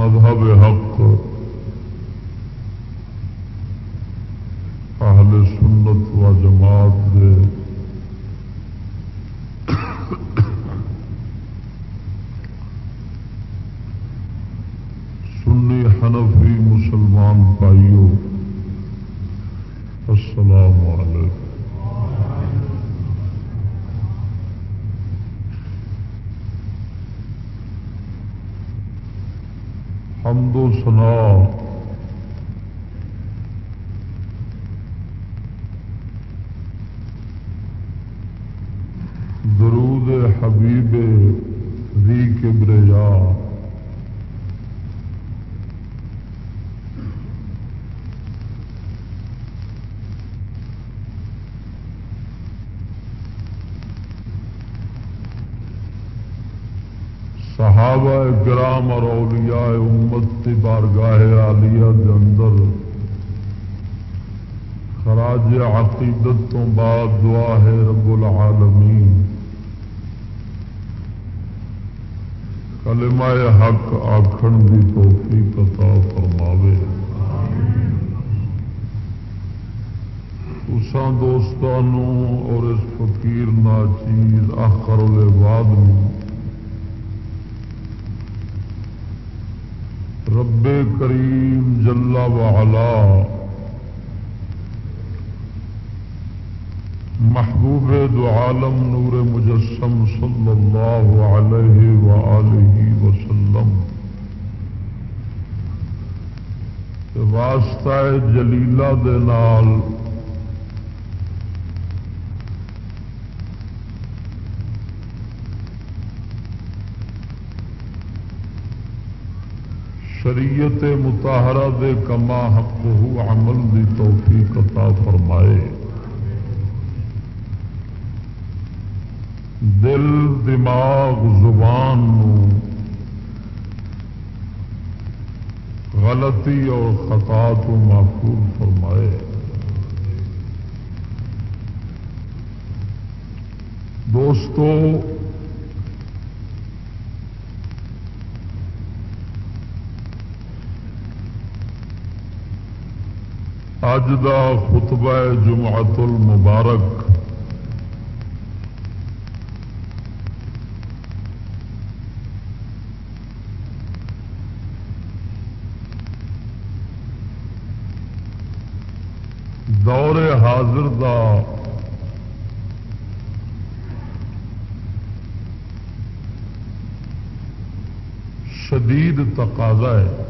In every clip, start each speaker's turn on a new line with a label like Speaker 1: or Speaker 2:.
Speaker 1: مذهب حق. سنا امام اور اولیاء امت کی بارگاہ عالیہ کے اندر۔ خراج عقیدت تو بعد دعا ہے رب العالمین۔ کلمہ حق آخر دی توفی پتا فرماوے۔ اسان دوستانوں اور اس فقیر ناچیز آخر بعد میں رب کریم جلا وعلا محبوب دو عالم نور مجسم صلی اللہ علیہ وآلہ وسلم واسطہ جلیلہ دے نال شریعت متحرہ دے کما حق ہو عمل دی توفیق عطا فرمائے۔ دل، دماغ، زبان غلطی اور خطا تو محفوظ فرمائے۔ دوستوں اج دا خطبہ جمعت المبارک۔ دور حاضر دا شدید تقاضا ہے۔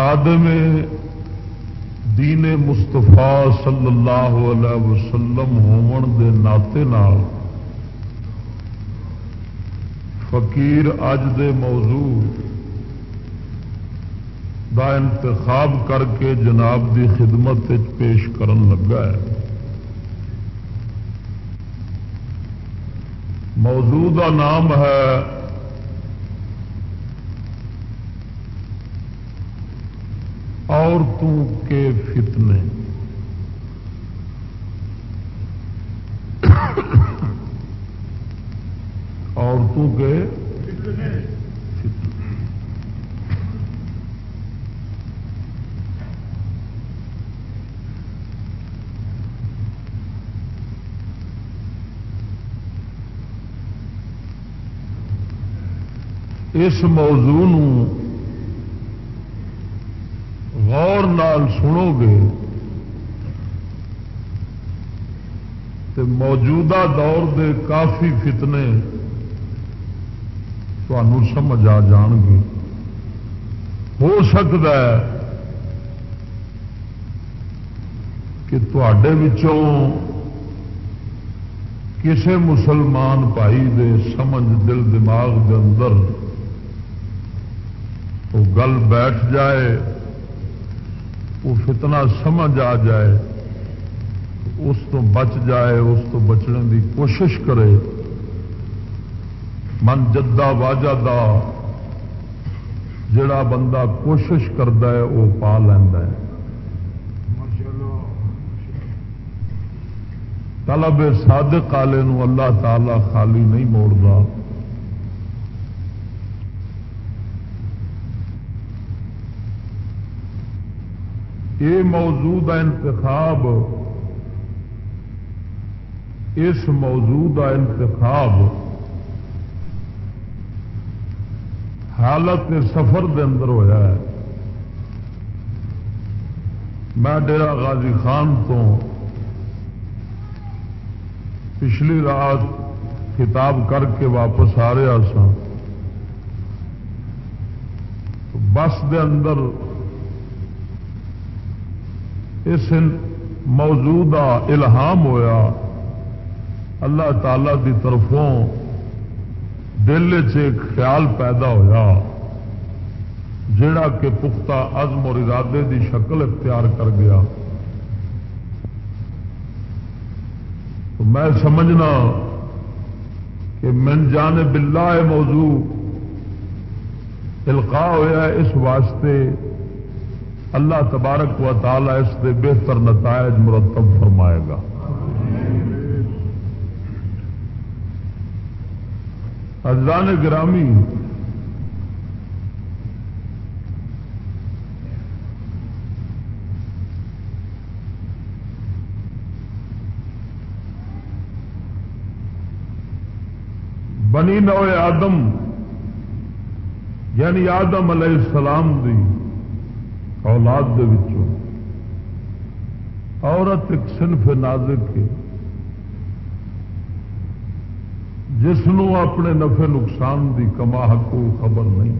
Speaker 1: خادم دین مستفا صلی اللہ علیہ وسلم ہون دے ناطے نال فقیر اج دے موضوع دا انتخاب کر کے جناب دی خدمت پیش کرن لگا ہے۔ موضوع کا نام ہے عورتوں کے فتنے۔ عورتوں کے اس موضوع غور نال سنو گے تو موجودہ دور دے کافی فتنے تمہوں سمجھ آ جان گے ہو سکتا ہے کہ تے کسے مسلمان بھائی دے سمجھ دل دماغ دے اندر وہ گل بیٹھ جائے وہ فتنہ سمجھ آ جائے، اس تو بچ جائے، اس تو بچنے کی کوشش کرے۔ من جدا واجا دا، جڑا بندہ کوشش کرتا ہے، وہ پا لینا ہے۔ طلب صادق والے اللہ تعالی خالی نہیں موڑتا یہ موضوع کا انتخاب، اس موضوع کا انتخاب حالت سفر دے اندر ہویا ہے۔ میں ڈیرا غازی خان تو پچھلی رات کتاب کر کے واپس آ رہا سا بس دے اندر اس موضوع کا الہام ہویا۔ اللہ تعالی دی طرفوں دل ایک خیال پیدا ہویا جڑا کہ پختہ عزم اور ارادے دی شکل اختیار کر گیا۔ تو میں سمجھنا کہ من جان بلا موضوع القاع ہوا اس واسطے اللہ تبارک و تعالی اس کے بہتر نتائج مرتب فرمائے گا۔ ازان گرامی، بنی نو آدم یعنی آدم علیہ السلام دی۔ اولاد دے وچوں۔ عورت ایک صنف نازک ہے۔ جس اپنے نفع نقصان دی کما حقو خبر نہیں۔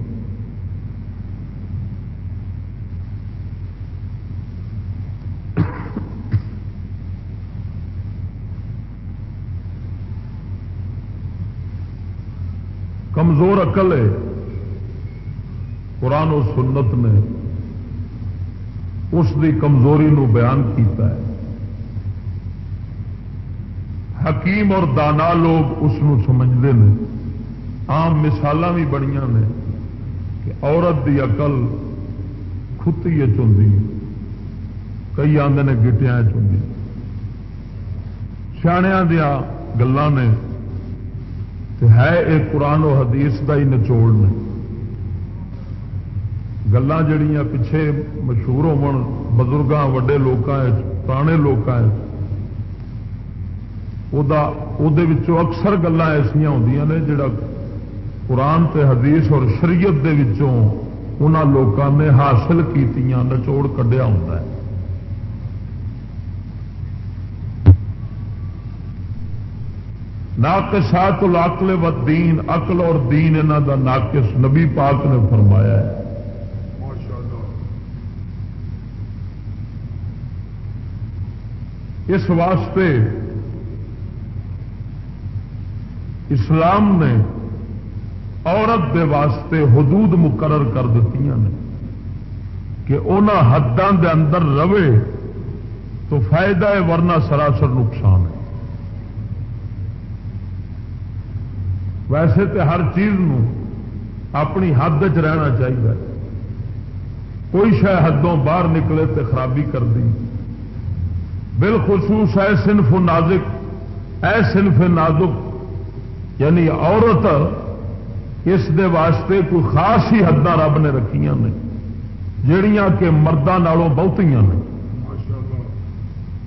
Speaker 1: کمزور عقل ہے۔ قرآن و سنت نے اس دی کمزوری نو بیان کیتا ہے۔ حکیم اور دانا لوگ اس سمجھتے ہیں آم مثال بھی بڑی نے کہ عورت دی اقل کھتی چی کئی آدھے نے گٹیا چی سیاح دیا گلان نے۔ ہے ایک قرآن و حدیث کا ہی نچوڑ نے۔ گلان جڑیاں پیچھے مشہور ہو بزرگوں وڈے لوگوں پرانے لوگوں اکثر گلان ایسا ہوں نے جڑا قرآن تے حدیث اور شریعت دے وچوں انہاں لوگوں نے حاصل کی نچوڑ کڈیا ہوتا ہے ناقصات العقل و دین عقل اور دین انہوں دا ناقص نبی پاک نے فرمایا ہے اس واسطے اسلام نے عورت دے واسطے حدود مقرر کر دیتی نے کہ انہوں حداں دے اندر رہے تو فائدہ ہے ورنہ سراسر نقصان ہے۔ ویسے تو ہر چیز نو اپنی حد چ رہنا چاہیے۔ کوئی شہ حدوں باہر نکلے تو خرابی کر دی۔ بالخصوص اے صنف نازک، اے صنف نازک یعنی عورت اس دے واسطے کوئی خاص ہی حداں رب نے رکھیاں نے جڑیاں کہ مردوں بہتیاں نے۔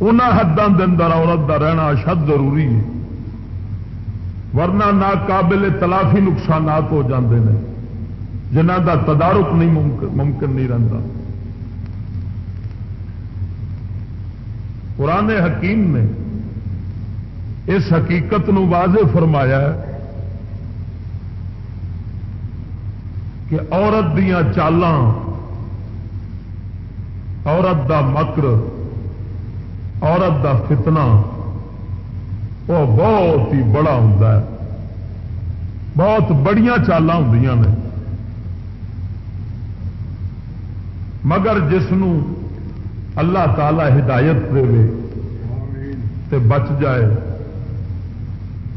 Speaker 1: انہوں حداں اندر عورت دا رہنا اشد ضروری ہے، ورنہ ناقابل تلافی نقصانات ہو جاندے ہیں جنہ دا تدارک نہیں ممکن نہیں رہتا پرانے حکیم نے اس حقیقت نو واضح فرمایا ہے کہ عورت دیا چالاں، عورت دا مکر، عورت دا فتنہ، وہ بہت ہی بڑا ہوں بہت بڑیا چالاں ہوں نے مگر جس اللہ تعالی ہدایت دے تے بچ جائے۔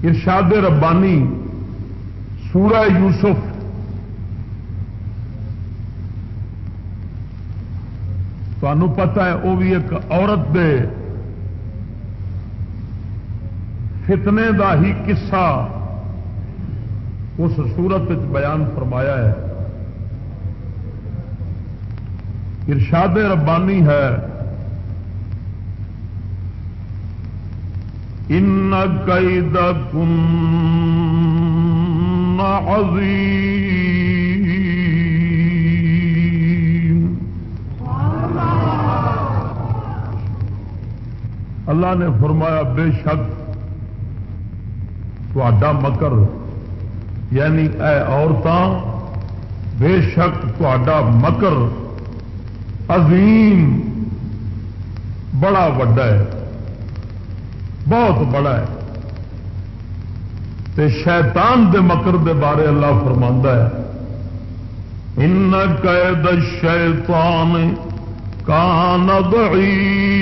Speaker 1: ارشاد ربانی سورہ یوسف۔ تمہوں پتا ہے وہ بھی ایک عورت دے فتنے دا ہی قصہ اس سورت بیان فرمایا ہے۔ ارشاد ربانی ہے۔ ان قید اللہ نے فرمایا، بے شک تا مکر یعنی اے عورتاں، بے شک تا مکر عظیم، بڑا وڈا ہے، بہت بڑا ہے۔ تے شیطان دے مکر دے بارے اللہ فرما ہے ان قید شیطان کان ضعیفا۔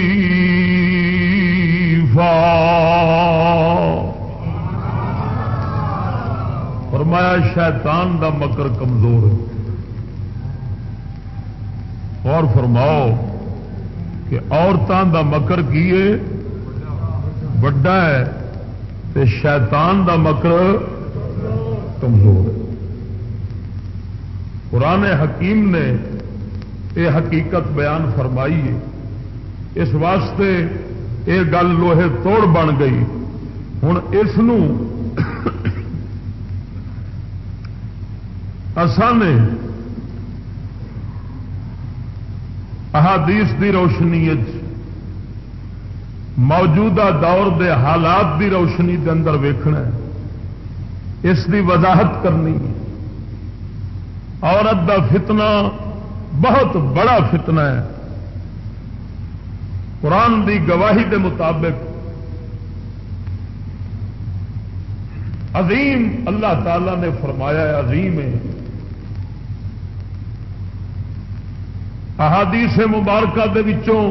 Speaker 1: فرمایا شیطان دا مکر کمزور ہے۔ اور فرماؤ کہ عورتوں دا مکر کیے وڈا ہے تے شیطان دا مکر کمزور ہے۔ قرآن حکیم نے یہ حقیقت بیان فرمائی ہے۔ اس واسطے یہ گل لوہے توڑ بن گئی۔ ہوں اس نے احادیث دی روشنی موجودہ دور دے حالات دی روشنی دے اندر ویکھنا ہے۔ اس دی وضاحت کرنی ہے۔ عورت دا فتنہ بہت بڑا فتنہ ہے۔ قرآن دی گواہی دے مطابق عظیم اللہ تعالی نے فرمایا ہے، عظیم ہے۔ احادیث مبارکہ دے وچوں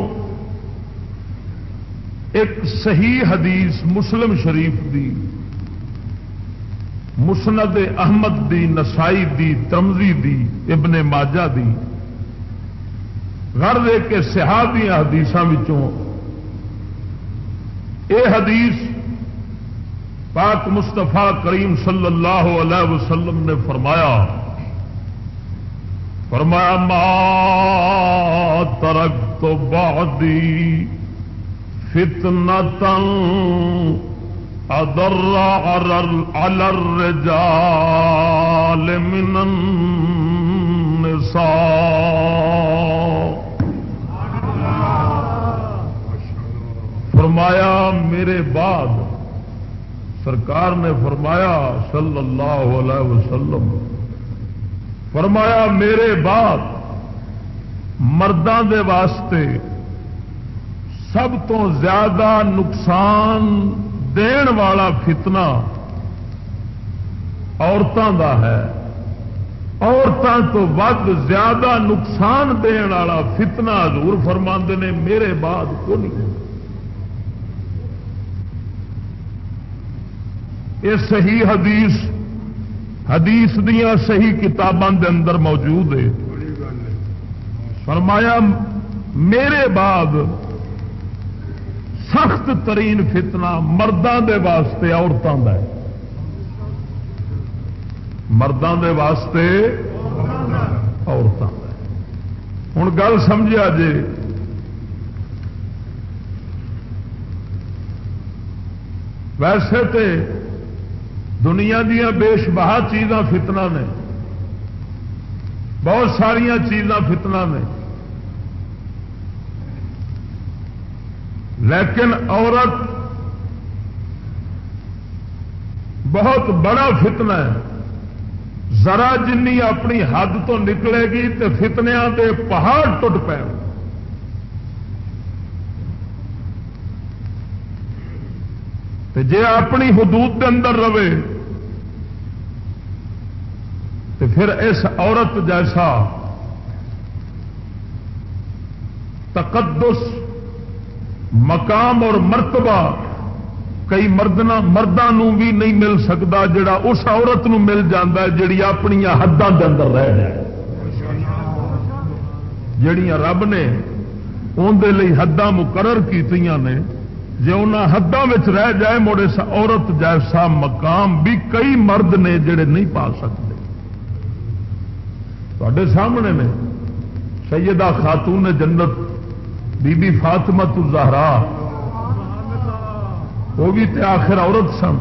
Speaker 1: ایک صحیح حدیث مسلم شریف دی، مسند احمد دی، نسائی دی ترمزی دی، ابن ماجہ دی۔ گھر دے کے صحابی حدیث اے حدیث پاک مستفا کریم صلی اللہ علیہ وسلم نے فرمایا فرمایا، ما ترک تو بعدی فتنا تن ادر الرجال من النساء. فرمایا، میرے بعد سرکار نے فرمایا، صلی اللہ علیہ وسلم فرمایا، میرے بعد مردوں دے واسطے سب تو زیادہ نقصان دین والا فتنہ عورتوں کا ہے۔ عورتوں تو ود زیادہ نقصان دین والا فتنہ حضور فرما نے، میرے بعد کو نہیں۔ یہ صحیح حدیث حدیث دیا صحیح کتابوں کے اندر موجود ہے۔ فرمایا، میرے بعد سخت ترین فتنہ مردوں کے واسطے عورتوں کا مردوں کے واسطے عورتوں کا ہوں گل سمجھا جی ویسے تو دنیا دیا بےش بہا چیزاں فتنا نے۔ بہت ساریا چیزاں فتنا نے۔ لیکن عورت بہت بڑا فتنا ہے۔ ذرا جن اپنی حد تو نکلے گی تو فتنیا کے پہاڑ ٹوٹ پے جے اپنی حدود کے اندر رہے تو پھر اس عورت جیسا تقدس، مقام اور مرتبہ کئی مردنا مردوں بھی نہیں مل سکتا جڑا اس عورت نو مل جاتا ہے جڑی اپنی حداں کے اندر رہ جائے۔ جڑیاں رب نے اندر حداں مقرر کی نے جی ان حدوں رہ جائے، مڑ اس عورت جیسا مقام بھی کئی مرد نے جڑے نہیں پا سکتے۔ تے سامنے نے۔ سیدہ خاتون جنت بی بی فاطمہ زہرا وہ بھی تے آخر عورت سن۔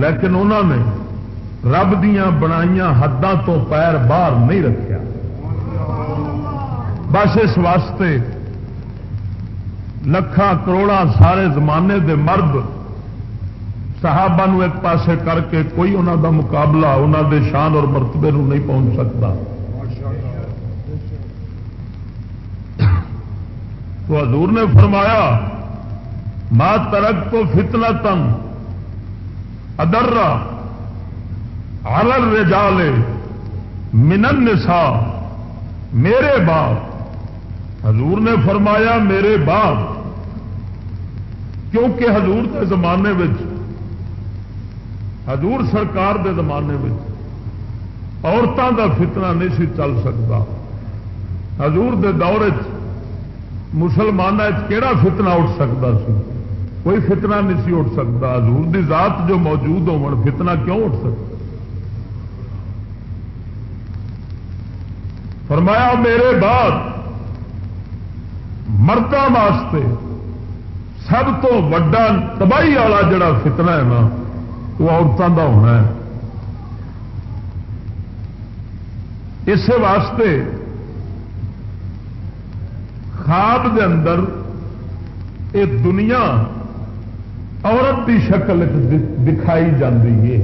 Speaker 1: لیکن انہوں نے رب دیا بنائی حداں تو پیر باہر نہیں رکھا بس اس واسطے لکھان کروڑا سارے زمانے دے مرد صحابہ نو ایک پاسے کر کے کوئی انہوں دا مقابلہ انہوں دے شان اور مرتبے نو نہیں پہنچ سکتا۔ تو حضور نے فرمایا، ما ترک تو فتنا تن ادرا آلر رجالے منن نسا میرے باپ۔ حضور نے فرمایا، میرے باپ، کیونکہ حضور کے زمانے حضور سرکار دے زمانے میں عورتوں کا فتنہ نہیں سی چل سکتا۔ حضور دے دور مسلمان کہڑا فتنہ اٹھ سکتا سی؟ کوئی فتنہ نہیں سی اٹھ سکتا۔ حضور دی ذات جو موجود ہو فتنہ کیوں اٹھ سکتا؟ فرمایا، میرے بعد مردوں واسطے سب تو وڈا تباہی والا جڑا فتنہ ہے نا، وہ عورتوں کا ہونا ہے۔ اس واسطے خواب دے اندر یہ دنیا عورت کی شکل دکھائی جاتی ہے۔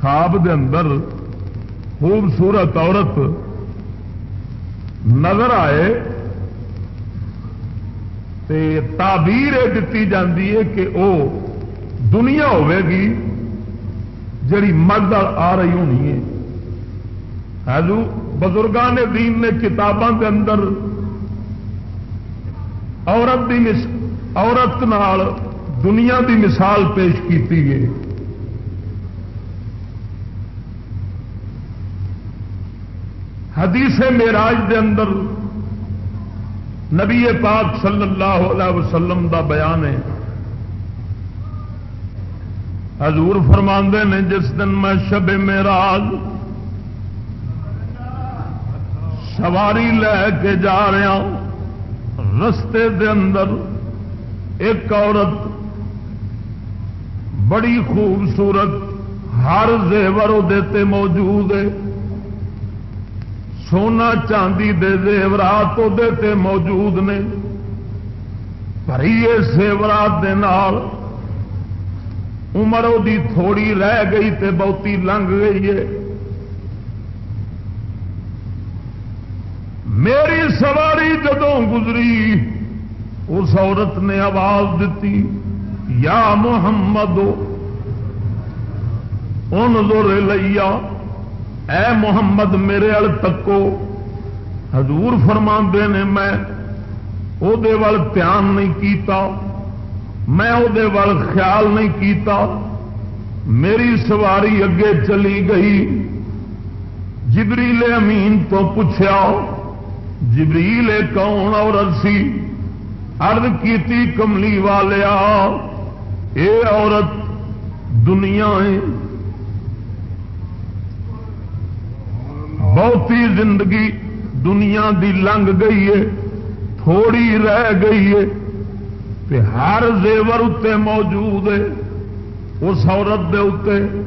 Speaker 1: خواب دے اندر خوبصورت عورت نظر آئے تے تعبیر یہ دیتی جاتی ہے کہ وہ دنیا ہوے گی جڑی مرد آ رہی ہونی ہے۔ حضو بزرگان دین نے کتابوں کے اندر عورت دی مس، عورت نال دنیا دی مثال پیش کی ہے۔ حدیث میراج دے اندر نبی پاک صلی اللہ علیہ وسلم دا بیان ہے۔ حضور فرماندے نے جس دن میں شب میراج سواری لے کے جا رہا رستے دے اندر ایک عورت بڑی خوبصورت ہر زیور دیتے موجود ہے۔ سونا چاندی دے زیورات تے موجود نے۔ پریے سیورات دے نال عمر دی تھوڑی رہ گئی تے بہتی لنگ گئی ہے۔ میری سواری جدوں گزری، اس عورت نے آواز دیتی، یا محمد ان زور لیا اے محمد میرے ال تکو۔ حضور فرما نے، میں وہ دھیان نہیں کیتا، میں وہ خیال نہیں کیتا۔ میری سواری اگے چلی گئی، جبریل امین تو پوچھا جبریل کون اور سی؟ ارد کی کملی والیا، اے عورت دنیا ہے۔ بہتی زندگی دنیا دی لنگ گئی ہے، تھوڑی رہ گئی ہے ہر زیور اتنے موجود ہے۔ اس عورت دے اتنے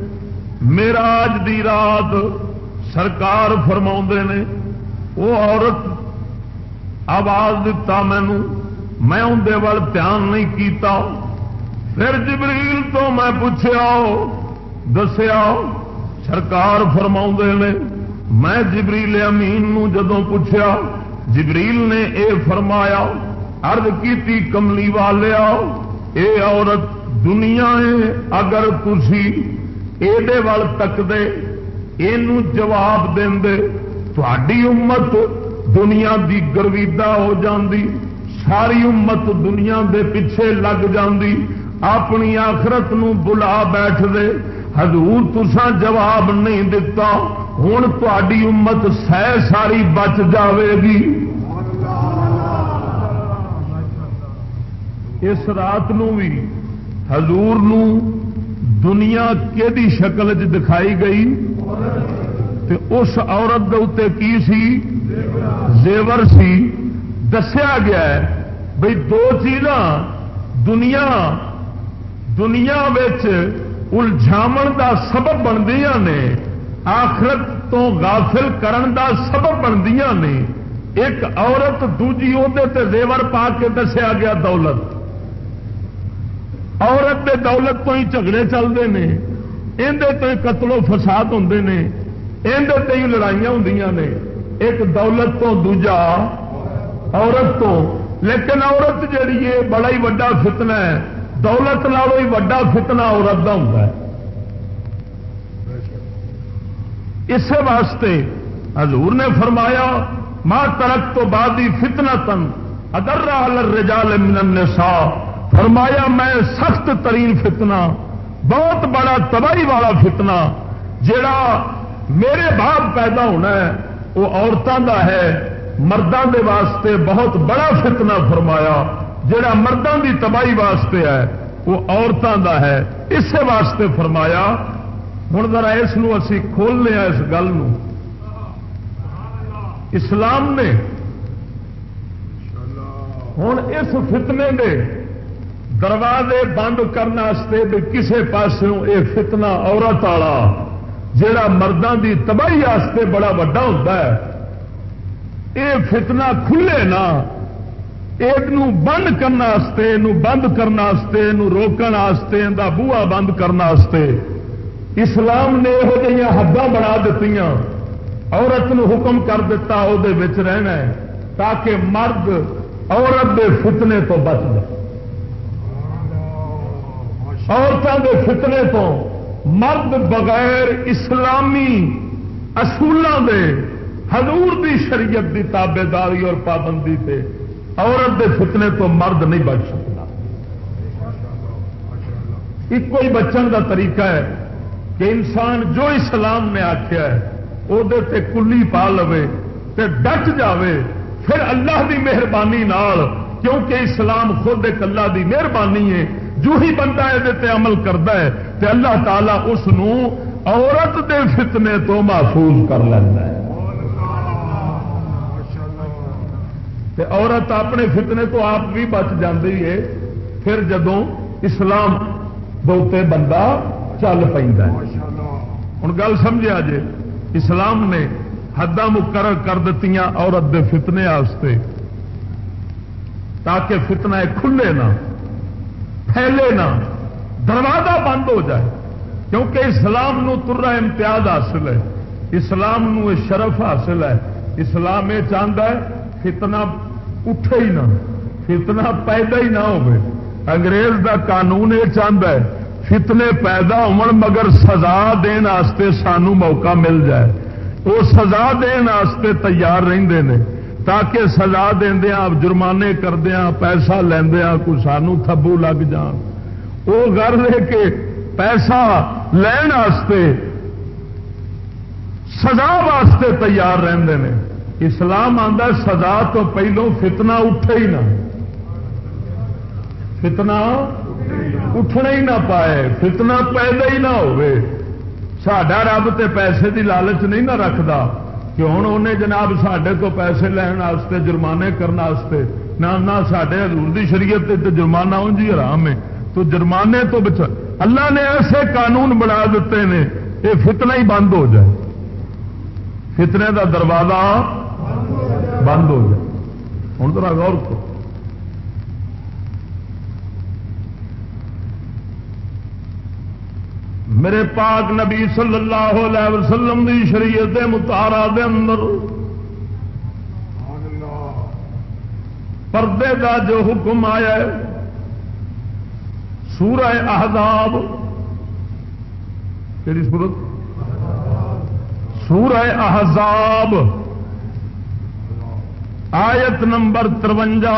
Speaker 1: میرا اج دی رات سرکار فرما نے، وہ عورت آواز دتا مینو۔ میں اندر دھیان نہیں کیتا۔ پھر جبریل تو میں پوچھا دسیا، سرکار فرما نے، میں جبریل امین نو جدو پوچھا جبریل نے اے فرمایا ارد کی کملی والیا، اے عورت، دنیا ہے، اگر تھی یہ تک دے یہ جواب دے تھی امت دنیا دی گرویدا ہو جاندی، ساری امت دنیا دے پیچھے لگ جاندی، اپنی آخرت نو بلا بیٹھ دے۔ حضور تسا جواب نہیں دتا ہوں تاری امت سہ ساری بچ جاوے گی۔ اس رات نو بھی حضور نو دنیا کہ شکل چ دکھائی گئی؟ تے اس عورت اتنے کی سی؟ زیور سی دسیا گیا ہے، بھئی دو چیزاں دنیا دنیا الجھاو دا سبب بندیاں نے، آخرت تو غافل کرن دا سبب بندیاں نے۔ ایک عورت دوجی تے زیور پا کے دسیا گیا دولت۔ عورت دے دولت تو ہی جھگڑے چلتے ہیں اندر تو ہی قتل و فساد ہوں نے اندر تو ہی لڑائیاں ہوں نے۔ ایک دولت تو دوجا عورت تو۔ لیکن عورت جیڑی ہے، بڑا ہی وڈا فتنہ ہے۔ دولت نالوں ہی وڈا فتنہ عورت کا ہوں اس واسطے حضور نے فرمایا ماں ترک تو بعد ہی فتنا تن ادر من النساء۔ فرمایا، میں سخت ترین فتنہ، بہت بڑا تباہی والا فتنہ جڑا میرے بعد پیدا ہونا ہے۔ وہ عورتوں کا ہے مردوں کے واسطے بہت بڑا فتنہ فرمایا۔ جڑا مردوں کی تباہی واسطے ہے، وہ عورتوں کا ہے۔ اسی واسطے فرمایا ہوں ذرا اس اسی کھولنے اس گل اسلام نے ہوں اس فتنے دے دروازے بند کرنے کسے پاسوں یہ فتنا عورت والا جڑا مردوں کی تباہی واسطے بڑا وا ہوتا ہے یہ فتنا کھلے نا یہ بند کرنے بند کرنے روکنے بوا بند کرنے اسلام نے یہو حداں بنا دیتی عورت نو حکم کر دیتا وہ رہنا ہے تاکہ مرد عورت دے فتنے تو بچ جائے۔ عورتوں کے فتنے تو مرد بغیر اسلامی اصولوں دے، حضور دی شریعت دی تابے داری اور پابندی تے عورت دے فتنے تو مرد نہیں بچ سکتا۔ ایک ہی بچن کا طریقہ ہے کہ انسان جو اسلام نے آخیا ہے وہ کلی پا لو ڈٹ جاوے، پھر اللہ دی مہربانی نال، کیونکہ اسلام خود ایک اللہ دی مہربانی ہے، جو ہی بندہ یہ عمل کرتا ہے تو اللہ تعالیٰ اس عورت دے فتنے تو محفوظ کر لینا ہے۔ عورت اپنے فتنے تو آپ بھی بچ جاتی ہے، پھر جدو اسلام بہتے بندہ چل پہ ہوں گل سمجھا جی اسلام نے حداں مقرر کر دیتی عورت دے فتنے آستے۔ تاکہ فتنہ کھلے نہ، پھیلے نہ۔ دروازہ بند ہو جائے، کیونکہ اسلام نو ترا امتیاز حاصل ہے، اسلام نو شرف حاصل ہے۔ اسلام یہ چاہتا ہے فتنا اٹھے ہی نہ فتنا پیدا ہی نہ ہو انگریز دا قانون یہ چاہتا ہے، فتنے پیدا ہو مگر سزا دن سانو موقع مل جائے۔ وہ سزا دن تیار رہتے ہیں تاکہ سزا دیا جرمانے کردیا پیسہ لیندیا کو سانو تھبو لگ جان۔ وہ گھر لے کے پیسہ لین سزا واسطے تیار رہتے ہیں اسلام آتا سزا تو پہلو فتنا اٹھے ہی نہ۔ فتنا اٹھنا ہی نہ پائے فتنا پیدا ہی نہ ہوئے۔ سڈا رب تے پیسے دی لالچ نہیں نہ رکھتا کہ ہوں انہیں جناب سڈے تو پیسے لین جرمانے کرنے نہ سڈے حضور دی شریعت تے جرمانہ ان جی حرام ہے۔ تو جرمانے تو بچا اللہ نے ایسے قانون بنا دیتے ہیں، یہ فتنہ ہی بند ہو جائے۔ فتنے دا دروازہ بند ہو جائے۔ ہوں تو غور کو میرے پاک نبی صلی اللہ علیہ وسلم دی شریعت متارا دے اندر پردے دا جو حکم آیا ہے سورہ احزاب کہڑی سورت سورہ احزاب آیت نمبر ترونجا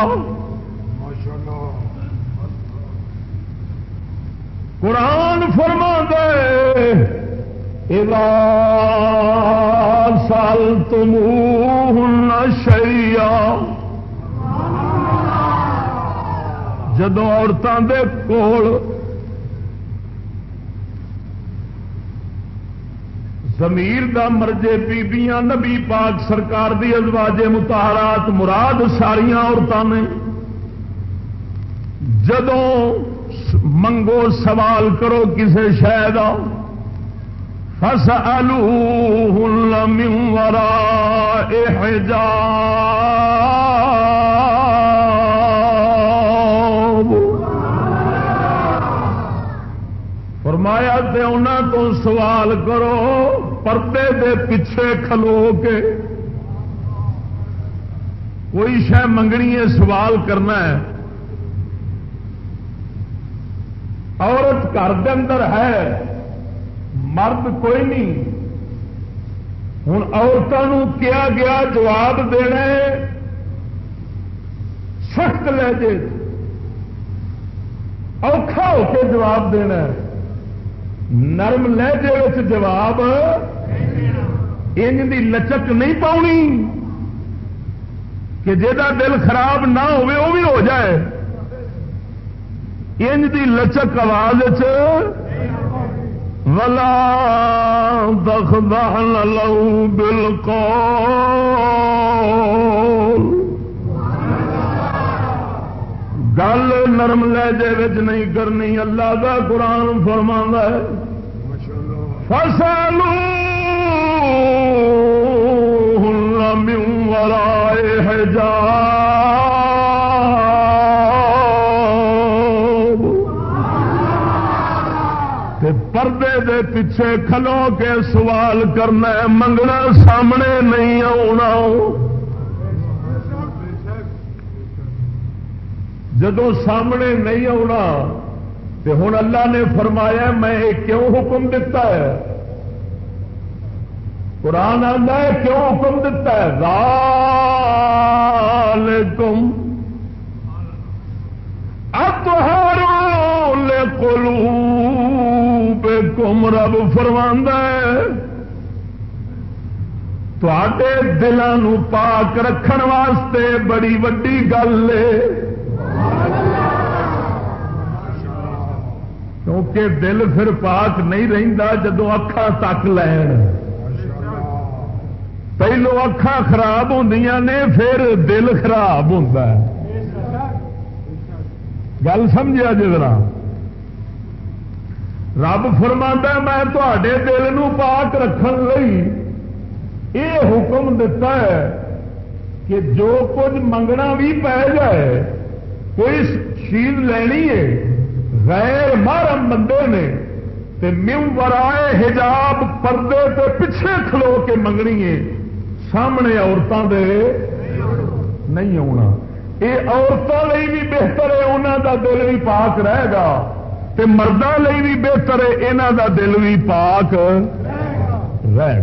Speaker 1: قرآن فرما دے سال تم شیا جدو عورتوں کے کول زمیر دا مرجے بیبیاں، نبی پاک سرکار دی ازواجے متحرات مراد ساریا عورتوں نے جدوں منگو سوال کرو کسے شاید فس الو مرا جا فرمایا تے انہوں تو سوال کرو، پردے دے پیچھے کھلو کے۔ کوئی شہ منگنی ہے، سوال کرنا ہے۔ عورت گھر کے اندر ہے، مرد کوئی نہیں۔ ہوں عورتوں کیا گیا جواب دینا سخت لہجے۔ اوکھا ہو کے جواب دینا نرم لہجے جواب ان دی لچک نہیں پاؤنی کہ جا دل خراب نہ وہ بھی ہو جائے انج دی لچک آواز ولا دخدان لو بالکل گل نرم لہجے نہیں کرنی اللہ کا قرآن فرما ہے فصل ورائے پردے دے پیچھے کھلو کے سوال کرنا منگنا سامنے نہیں آنا جدو سامنے نہیں آنا تو ہوں اللہ نے فرمایا میں کیوں حکم دیتا ہے؟ قرآن آتا ہے، کیوں حکم دیتا ہے؟ ذالکم اتہارو لے قلوبکم رب فرماندا ہے تے دلان پاک رکھن واسطے بڑی وڈی گل ہے۔ کیونکہ دل پھر پاک نہیں رہتا جدو اکھا تک لین۔ پہلو اکھا خراب ہوں نے، پھر دل خراب ہوتا ہے۔ گل سمجھا جی ذرا۔ رب فرما میں تے دل نو پاک رکھن لئی یہ حکم دیتا ہے کہ جو کچھ منگنا بھی پی جائے، کوئی چیز لینی ہے غیر محرم بندے نے تے میو ورائے حجاب پردے تے پیچھے کھلو کے منگنی ہے سامنے عورتوں دے نہیں آنا یہ عورتوں بھی بہتر ہے انہوں دا دل بھی پاک رہے گا۔ تے مردوں بھی بہتر ہے یہاں دا دل بھی پاک رہے گا۔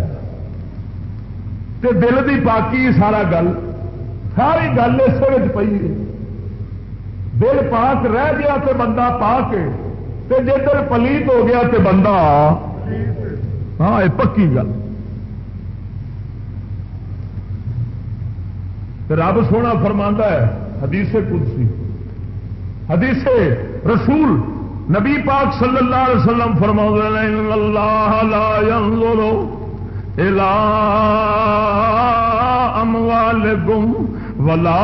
Speaker 1: تے دل دی پاکی سارا گل، ساری گل اس پی ہے۔ دل پاک رہ گیا تو بندہ پا کے جی دل پلیت ہو گیا تو بندہ ہاں یہ پکی گل۔ رب سونا فرما ہے، حدیث قدسی۔ حدیث رسول نبی پاک صلی اللہ علیہ وسلم فرما اللہ لا ينظر الى اموالکم ولا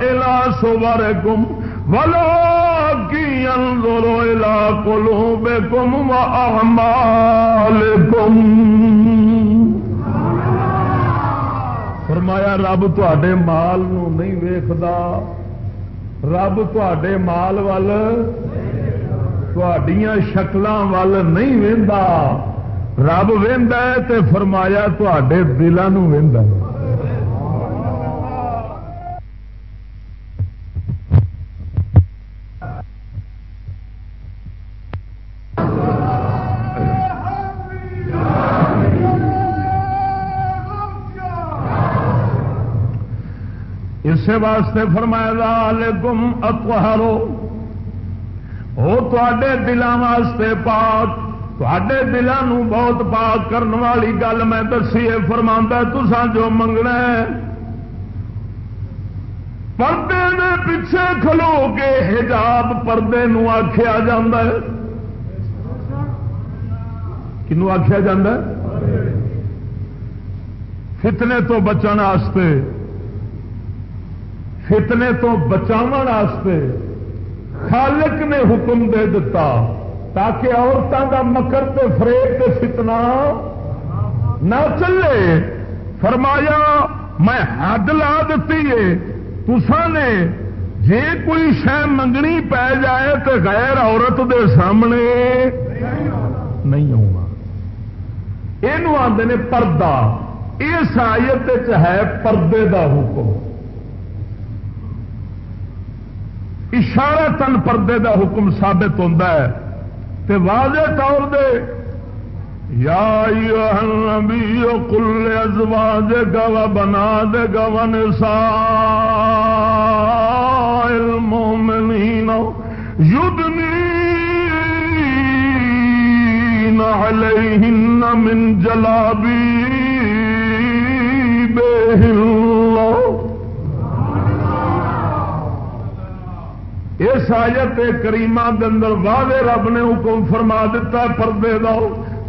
Speaker 1: الا سور گم الى صوركم ولكن ينظر الى قلوبكم واعمالكم فرمایا، رب تے مال نو نہیں ویکھدا۔ رب تے مال وال شکلوں وال نہیں وہدا رب وہدا تے فرمایا تے دلوں وہدا اسی واسطے فرمایا گم اتوہارو وہ تے دلوں واسطے پاک تے دلوں بہت پاک کرنے والی گل میں دسی ہے فرما تسان جو منگنا پردے نے پیچھے کھلو کے حجاب پردے نو آخیا جا کنو آخیا جا فتنے تو بچن واسطے فتنے تو بچاو خالق نے حکم دے دیتا تاکہ عورتوں کا مکر تے فریب تے فتنا نہ چلے۔ فرمایا، میں حد لا دیتی ہے۔ تسا نے جے کوئی شہ منگنی پی جائے تو غیر عورت دے سامنے نہیں آؤں یہ آدھے پردہ۔ اس آیت ہے پردے دا حکم۔ اشارہ تن پردے دا حکم ثابت ہوتا ہے۔ تے واضح طور دے، یا نبی کل ازواج گا بنا دے گا نساء المؤمنین يدنين عليهن من جلابيبهن اس آیت کریمہ اندر واضح رب نے حکم فرما دیتا پردے دو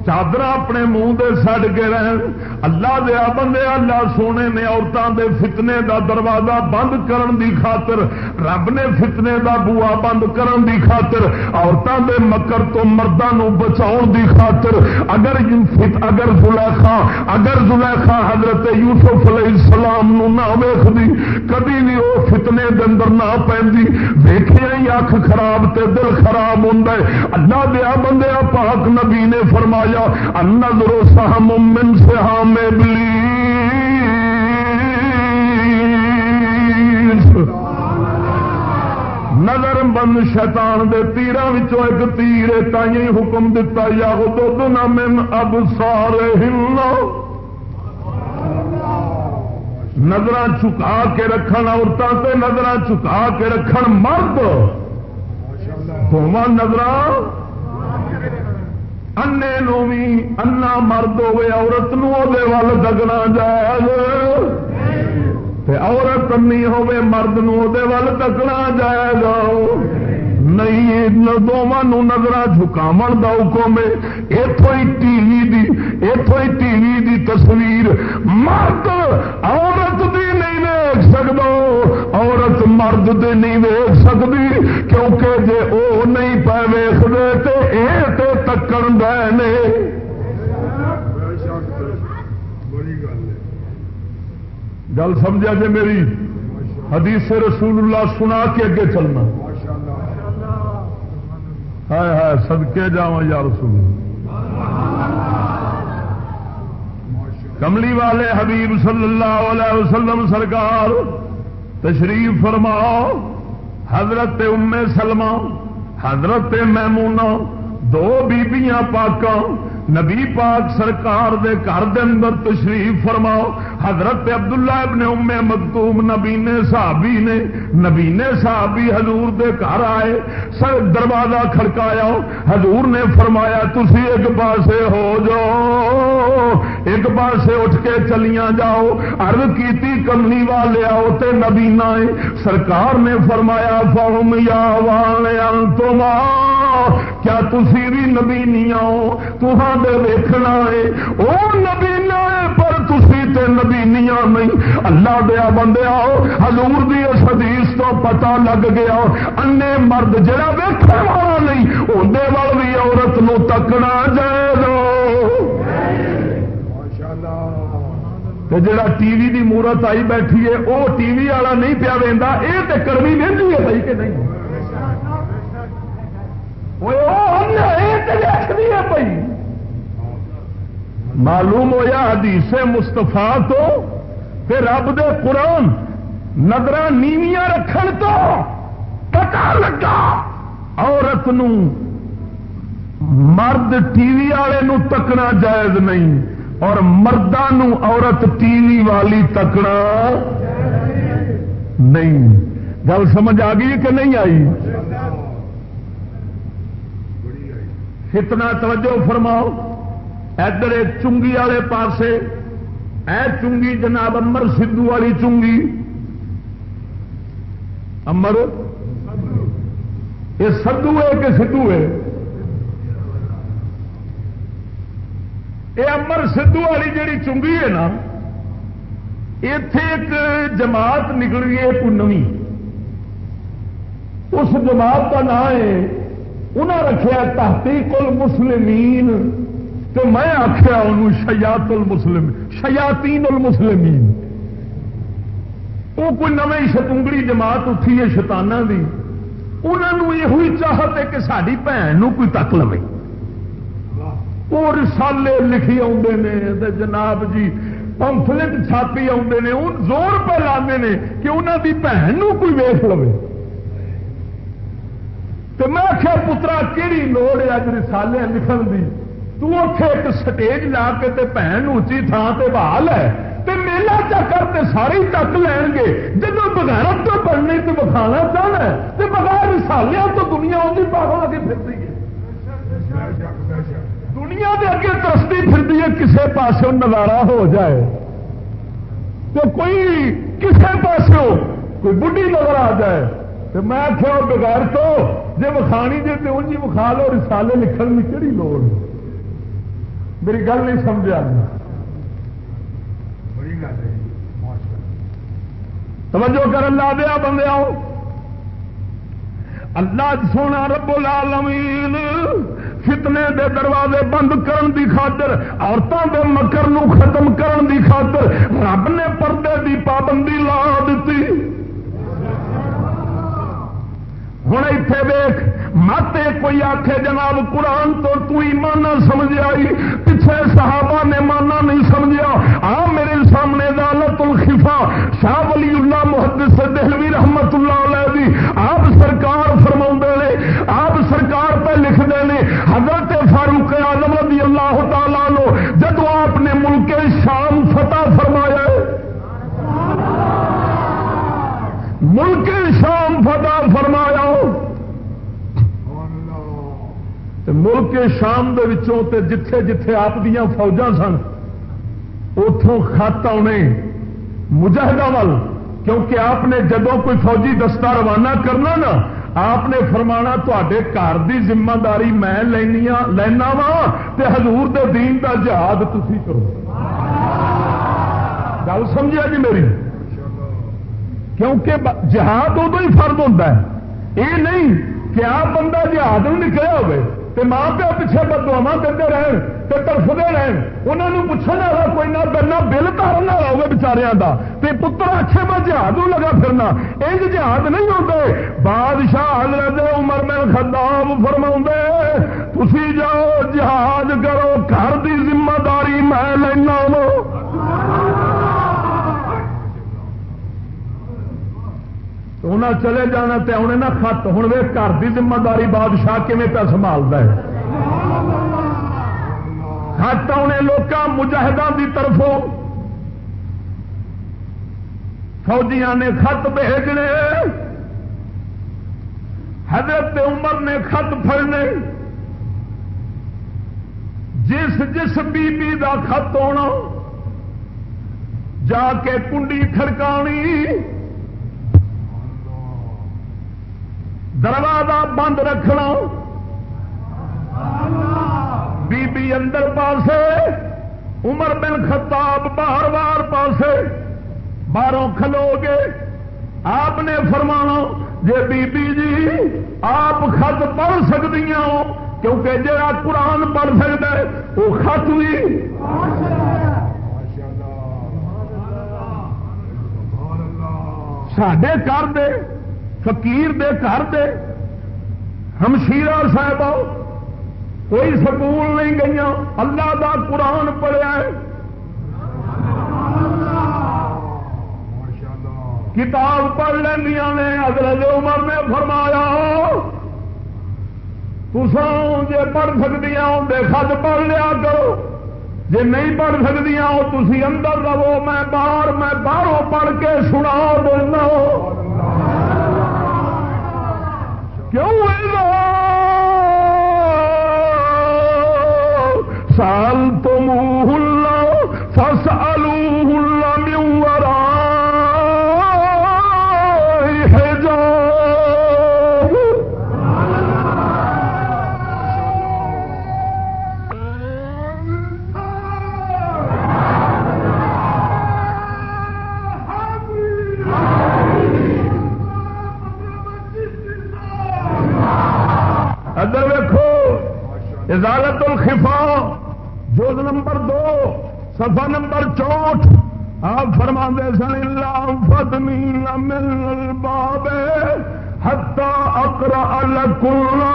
Speaker 1: چادر اپنے منہ دے سڑ کے رہن اللہ دیا بندے اللہ سونے نے عورتوں دے فتنے دا دروازہ بند کرن دی خاطر رب نے فتنے دا بوا بند کرن دی خاطر عورتوں دے مکر تو مردوں بچاؤ دی خاطر اگر اگر زلیخا اگر زلیخا حضرت یوسف علیہ السلام نو نہ ویخ دی کبھی بھی وہ فتنے دے اندر نہ پی ویخیا ہی اکھ خراب تے دل خراب ہوں اللہ دیا بندے پاک نبی نے فرمایا النظر سهم من سهام ابلیس. نظر بند شیطان دے تیران وچوں ایک تیر تائیں حکم دتا یا غدودنا من ابصارہن. نظر چکا کے رکھن عورتوں سے نظر چکا کے رکھن مرد. دونوں نظر انے نو بھی انا مرد ہوے عورت نو ول دگنا جائے عورت انی ہوے مرد نو ول دگنا جائے گا نہیں دونوں نظر جھکاو کا حکم ہے اتو ہی ٹی وی دی اتو ہی ٹی وی دی تصویر مرد عورت دی نہیں ویک سکتا عورت مرد دی نہیں ویک سکتی کیونکہ جے او نہیں پہ ویختے تو یہ تکڑ دے گل سمجھا جی میری؟ حدیث رسول اللہ سنا کے اگے چلنا۔ ہائے ہائے سدکے جا یا رسول۔ کملی والے حبیب صلی اللہ علیہ وسلم سرکار، تشریف فرماؤ، حضرت ام سلمہ، حضرت میمونہ دو بیبیاں پاکاں نبی پاک سرکار دے گھر دے اندر تشریف فرماؤ حضرت عبداللہ ابن ام مکتوم نبی نے صحابی نے نبی نے صحابی حضور دے گھر آئے، سر دروازہ کھڑکایا، حضور نے فرمایا، تسی ایک پاسے ہو جاؤ، ایک پاسے اٹھ کے چلیاں جاؤ، عرض کیتی کملی والے آؤ تے نبی نہ سرکار نے فرمایا، فہم یا والے انتما کیا تسی بھی نبی نہیں آؤ تو ویخنا ہے۔ وہ نبی ہے تے نبی نہیں۔ اللہ دیا بندے آؤ ہزور دی اس حدیث تو پتا لگ گیا۔ انے مرد جڑا ویخ والا نہیں اندر وال بھی عورت نو تکنا جائے جڑا ٹی وی دی مورت آئی بیٹھی ہے وہ ٹی وی والا نہیں پیا وہدا یہ تو کرنی نہیں ہے بھائی کہ نہیں۔ پی معلوم ہوا حدیث مستفا تو پھر رب دے قرآن نظر نیویاں رکھن تو پتا لگا، عورت نو مرد ٹی وی والے تکنا جائز نہیں اور مردوں عورت ٹی وی والی تکنا نہیں۔ گل سمجھ آ گئی کہ نہیں آئی؟ اتنا توجہ فرماؤ۔ ادھر چنگی والے پاسے، اے چنگی جناب امر سدھو والی چنگی۔ امر یہ سدھو ہے کہ سدھو ہے؟ یہ امر سدھو والی جیڑی چنگی ہے نا اتے ایک جماعت نکل گئی ہے پونوی۔ اس جماعت کا نام ہے انہیں رکھا تحقیق المسلمین۔ تو میں آخیا ان شیات المسلم شیاتین المسلمین۔ وہ کوئی نو شتونگڑی جماعت اٹھی ہے شتانہ دی۔ انہوں یہ چاہت ہے کہ ساری بھن کوئی تک لو وہ رسالے لکھی آدھے نے جناب جی پمفلٹ چھاپی آدھے نے زور پہ لانے کہ انہوں کی بھن کوئی ویس لو تو میں آخیا پترا کہڑی لوڑ ہے اج رسالے لکھن کی تو اتے ایک سٹیج لا کے بھن اچھی تھان سے بحال ہے تو میرے پہلا چکر سارے چک لین گے جب بغیرت تو بننے تو بکھانا چاہنا تو بغیر رسالیاں تو دنیا ان پاگل اگے پھرتی ہے دنیا کے اگے ترستی پھرتی ہے کسے پاس نظارہ ہو جائے تو کوئی کسے پاس کوئی بڑھی نظر آ جائے تو میں آخیا بغیر تو جی وکھانی جی تو انجی وکھا لو رسالے لکھن کی کہڑی لوڑ میری گل نہیں سمجھا توجہ کر اللہ دیا بندے آؤ اللہ سونا رب العالمین فتنے دے دروازے بند کرن دی خاطر عورتوں دے مکر نو ختم کرن دی خاطر رب نے پردے دی پابندی لا دیتی۔ ہوں اتے ویخ مت کوئی آخ جناب قرآن تو تو مانا سمجھ آئی پیچھے صحابہ نے مانا نہیں سمجھا آ میرے سامنے دالت الخفا، شاہ ولی اللہ محدث دہلوی رحمت اللہ علیہ دی آپ سرکار فرما نے آپ سرکار پہ لکھ دے حضرت فاروق آزم رضی اللہ تعالیٰ لو جدو آپ نے ملک شام فتح فرمایا ملک شام فتح فرمایا ملک شام دے جتھے جتھے آپ دیا فوجا سن اتوں خط آنے مجاہدہ وال، کیونکہ آپ نے جدو کوئی فوجی دستہ روانہ کرنا نا، آپ نے فرمانا تے گھر کی ذمہ داری میں لینا وا حضور دے دین کا جہاد تھی کرو۔ گل سمجھا جی میری؟ کیونکہ جہاد ادو ہی فرد ہوتا ہے۔ یہ نہیں کہ آپ بندہ جہاد نکلے ہوئے تے ماں پیو پیچھے بدوا دے رہن تے ترفتے رہن انہوں نے پوچھنے والا کوئی نہ کرنا بل تارن والا ہوگا بچاریا کا تے پتر اچھے میں جہاز لگا پھرنا۔ ایک جہاز نہیں ہوتے بادشاہ حضرت عمر میں خطاب فرما تھی جاؤ جہاز کرو، گھر دی ذمہ داری میں لینا وہ انہیں چلے جانا تے انہیں نہ خط، ہوں وے گھر کی ذمہ داری بادشاہ کھے پہ سنبھالتا ہے؟ خط آنے لوگ مجاہدوں کی طرفوں فوجیاں نے خط بھیجنے، حضرت عمر نے خط پڑنے جس جس بی بی دا خط ہونا، جا کے کنڈی کھڑکانی دروازہ بند رکھنا۔ بی بی اندر پاسے، عمر بن خطاب باہر باہر پاسے۔ باہروں کھلو گے۔ آپ نے فرمانا جی بی بی جی آپ خط پڑھ سکتی ہو، کیونکہ جا قرآن پڑھ سکتا ہے، وہ خط بھی۔ سڈے کر دے۔ فقیر دے گھر دے ہمشیرہ صاحب کوئی سکول نہیں گئی اللہ دا قرآن پڑھیا ہے۔ کتاب پڑھ لینیا نے، حضرت عمر نے فرمایا تسان جی پڑھ سکتی ہوں بے خط پڑھ لیا کرو۔ جی نہیں پڑھ سکتی ہوں تھی اندر رہو، میں باہر، میں باہروں پڑھ کے سنا دینا۔ کیوں سال ازالت الخفا جوز نمبر دو سفا نمبر چوٹ آپ فرما دے سن، اللہ فتنی مل باب ہتا اکرا الکلنا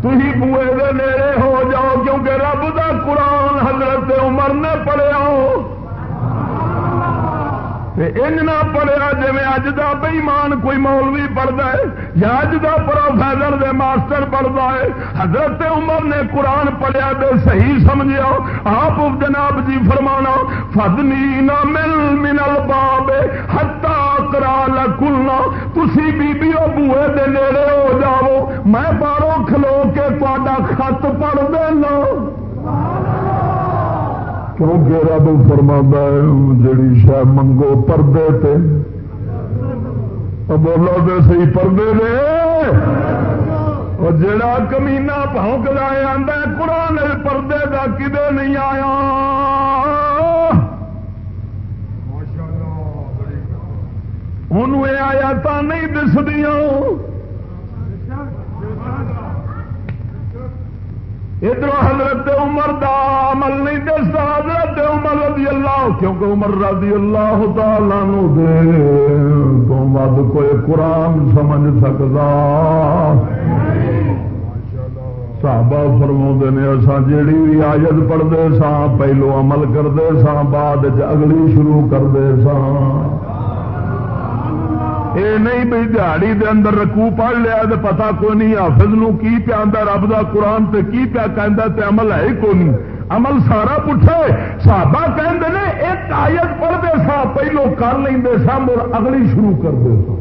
Speaker 1: تھی بوئے دے نیڑے ہو جاؤ، کیونکہ رب دا قرآن حضرت عمر نے پڑھیا انج نہ پڑھیا جی اج کا بئیمان کوئی مولوی پڑھتا ہے یا اج کا پروفیسر دے ماسٹر پڑھتا ہے؟ حضرت عمر نے قرآن پڑھیا تو صحیح سمجھا آپ جناب جی فرمانا فدنی نہ مل منل باب ہتا کرا لکلنا تھی بیبی بوئے دے نیڑے ہو جاؤ۔ میں باہروں کھلو کے تا خط پڑھ دینا۔ کیونکہ رب فرما جڑی شہ منگو پردے تے بولو تو سی پردے دے اور جڑا کمینا پونک لایا آدھا قرآن پردے کا کدے نہیں آیا انہوں آیا تو نہیں دسدیاں ادھر حضرت عمر دا عمل نہیں دستا، حضرت عمر رضی اللہ، کیونکہ عمر رضی اللہ تعالی نو دے، تو ود کوئی قرآن سمجھ سکتا۔ صحابہ فرما نے اصا جیڑی بھی آیت پڑھتے سا پہلو عمل کرتے سا بعد اگلی شروع کرتے سا یہ نہیں بھائی دہڑی دے اندر رکو پڑھ لیا تو پتا کو نہیں حافظ نو کی پیا رب دا قرآن تے کی پیا تے عمل ہے کو نہیں۔ عمل سارا پٹھے۔ سابا کہ ایک آیت پڑھتے سا، پہلو کر لیں سا مر اگلی شروع کرتے سا۔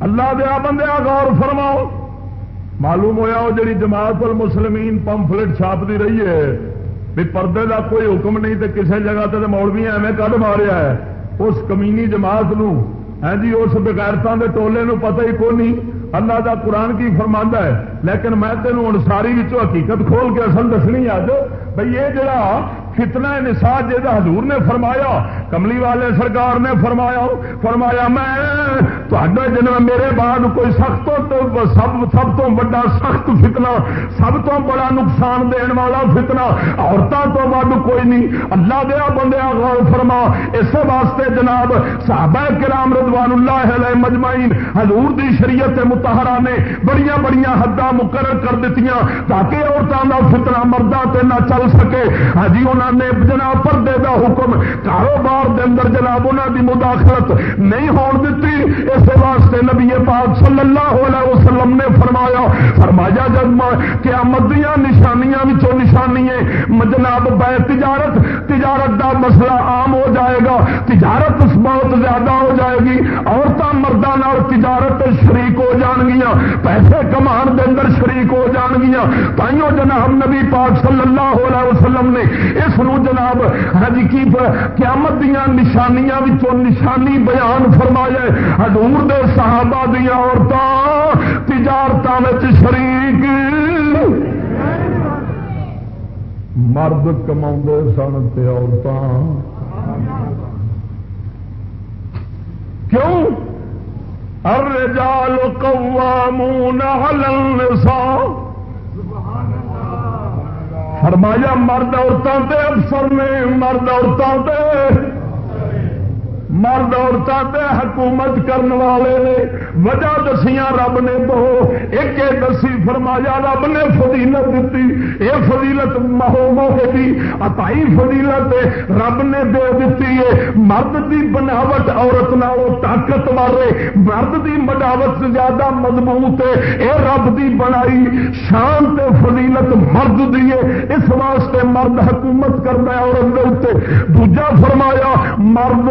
Speaker 1: اللہ دیا بندے غور فرماؤ۔ معلوم ہوا وہ جی جماعت المسلمین پمفلٹ چھاپتی رہی ہے بھی پردے کا کوئی حکم نہیں تو کسی جگہ تے مولوی ایویں کد ماریا ہے۔ اس کمینی جماعت نو ہے جی اس بغیرتوں کے ٹولے نو پتہ ہی کون نہیں۔ اللہ دا قرآن کی فرماندا ہے۔ لیکن میں تینوں ہوں ساری حقیقت کھول کے اصل دسنی اج بھائی یہ جڑا فتنا نساج جہاں حضور نے فرمایا، کملی والے سرکار نے فرمایا فرمایا، میں جنم میرے بعد کوئی سخت سب سب تو بڑا سخت فتنا سب تو بڑا نقصان دین والا فتنا عورتوں تو ود کوئی نہیں۔ اللہ دیا بندیا غور فرما۔ اس واسطے جناب صحابہ کرام رضوان اللہ علیہ مجمعین، حضور دی شریعت متحرہ نے بڑی بڑی حداں مقرر کر دیتی تاکہ عورتوں کا فتنا مردہ تے نہ چل سکے۔ ہجی ہاں جی، انہوں نے جناب پردے دا حکم کاروبار دے اندر جناب انہوں دی مداخلت نہیں ہون دیتی اس واسطے نبی پاک صلی اللہ علیہ وسلم نے فرمایا فرمایا جب قیامت دیا نشانیاں وچوں نشانی ہے جناب بے تجارت تجارت دا مسئلہ عام ہو جائے گا، تجارت بہت زیادہ ہو جائے گی عورتیں مردان اور تجارت شریک ہو جان گیا پیسے کمان دے اندر شریک ہو جان گیا تائیوں جناب نبی پاک صلی اللہ علیہ وسلم نے اس جناب ہج کی قیامت دیا نشانیاں نشانی بیان فرمایا حضور دے صحابہ دیا عورتوں تجارت شریک۔ مرد کما سن تے عورتوں کیوں؟ الرجال قوامون على النساء۔ فرمایا، مرد عورتوں کے افسر نے، مرد عورتوں کے مرد عورتوں کے حکومت کرنے والے نے۔ وجہ دسیاں رب نے دو ایک دسی فرمایا، رب نے فضیلت دیتی یہ فضیلت مہو موہے کی اتائی فضیلت رب نے دے دیتی ہے۔ مرد دی بناوٹ عورت نالوں طاقت والے، مرد دی بناوٹ زیادہ مضبوط ہے۔ اے رب دی بنائی، شان تے فضیلت مرد دی ہے۔ اس واسطے مرد حکومت کرنا ہے عورت دے دوجا فرمایا، مرد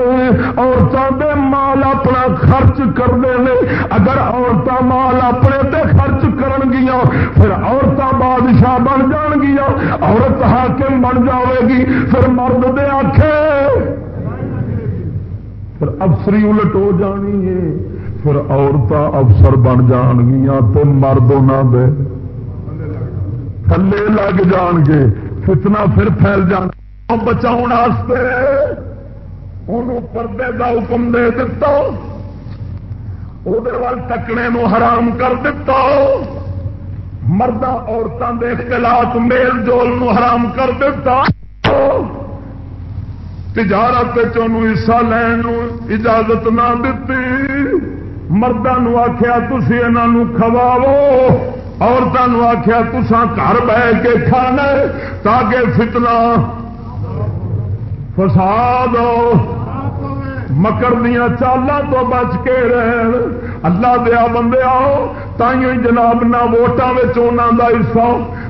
Speaker 1: عورتوں دے مال اپنا خرچ کرتے ہیں اگر عورتیں مال اپنے تے خرچ کرن گیا پھر عورتیں بادشاہ بن جان گیا عورت حاکم بن جاوے گی، پھر مرد دے آخے پھر افسری الٹ ہو جانی ہے، پھر عورتیں افسر بن جان گیا تو مرد انہوں دے تھلے لگ جان گے فتنا پھر پھیل جان بچاؤ پردے کا حکم دے تکنے نو حرام کر دتا مرد عورتوں کے خلاف میل جول نو حرام کر دتا تجارت حصہ لین اجازت نہ دیتی مردوں آخیا تھی یہ کھواو عورتوں آخیا تسان گھر بہ کے کھانا تاکہ فتنہ فساد مکر دیا چالاں تو بچ کے رہن۔ اللہ دیا بندے آؤ تھی جناب نہ ووٹان کا حصہ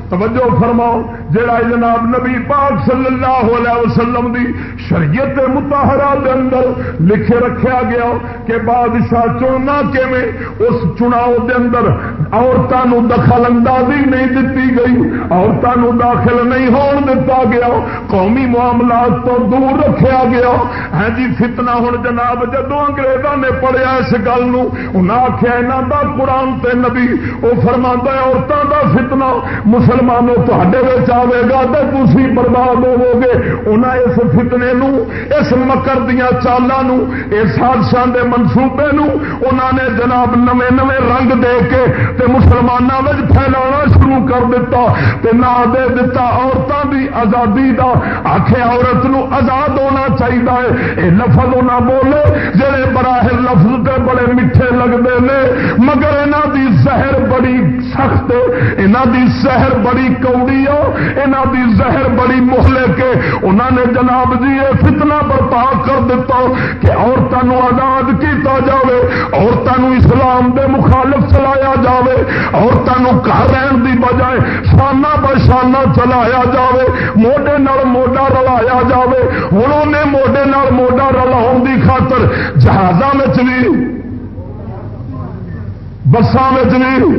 Speaker 1: توجہ فرماؤ جڑا جناب نبی پاک صلی اللہ علیہ وسلم دی شریعت متحرہ دے اندر لکھے رکھیا گیا کہ بادشاہ چننا کیویں؟ اس چناؤ دے اندر عورتوں دخل اندازی نہیں دیتی گئی عورتوں داخل نہیں ہون دیتا گیا قومی معاملات تو دور رکھیا گیا ہے ہاں جی فتنہ ہوں جناب جدو انگریزوں نے پڑھیا اس گل انہیں آخیا یہاں کا قرآن تے نبی وہ فرما عورتوں کا فتنہ، مسلمانوں تے آئے گا تو تھی برباد ہوو گے انہیں اس فتنے نو اس مکر دیا چالوں اس حادثہ کے منصوبے نو انہوں نے جناب نوے نوے رنگ دے کے تے مسلمانوں میں پھیلا شروع کر دیتا تے نہ دے دیتا عورتوں کی آزادی کا آخے عورت نو آزاد ہونا چاہیے یہ لفظ نہ بولے جہے براہ لفظ تے بڑے میٹھے لگ لگتے ہیں مگر یہاں دی زہر بڑی سخت یہاں دی زہر بڑی کوڑی یہاں دی زہر بڑی محلے کے انہوں نے جناب جی یہ فتنہ برپا کر دیتا کہ عورتوں آزاد کیتا جاوے عورتوں اسلام دے مخالف چلایا جاوے عورتوں گھر رہن دی بجائے شانہ بشانہ چلایا جاوے، موڈے نال موڈا رلایا جاوے۔ ہوں نے موڈے نال موڈا رلاؤ دی خاطر جہازوں میں بھی بسان بھی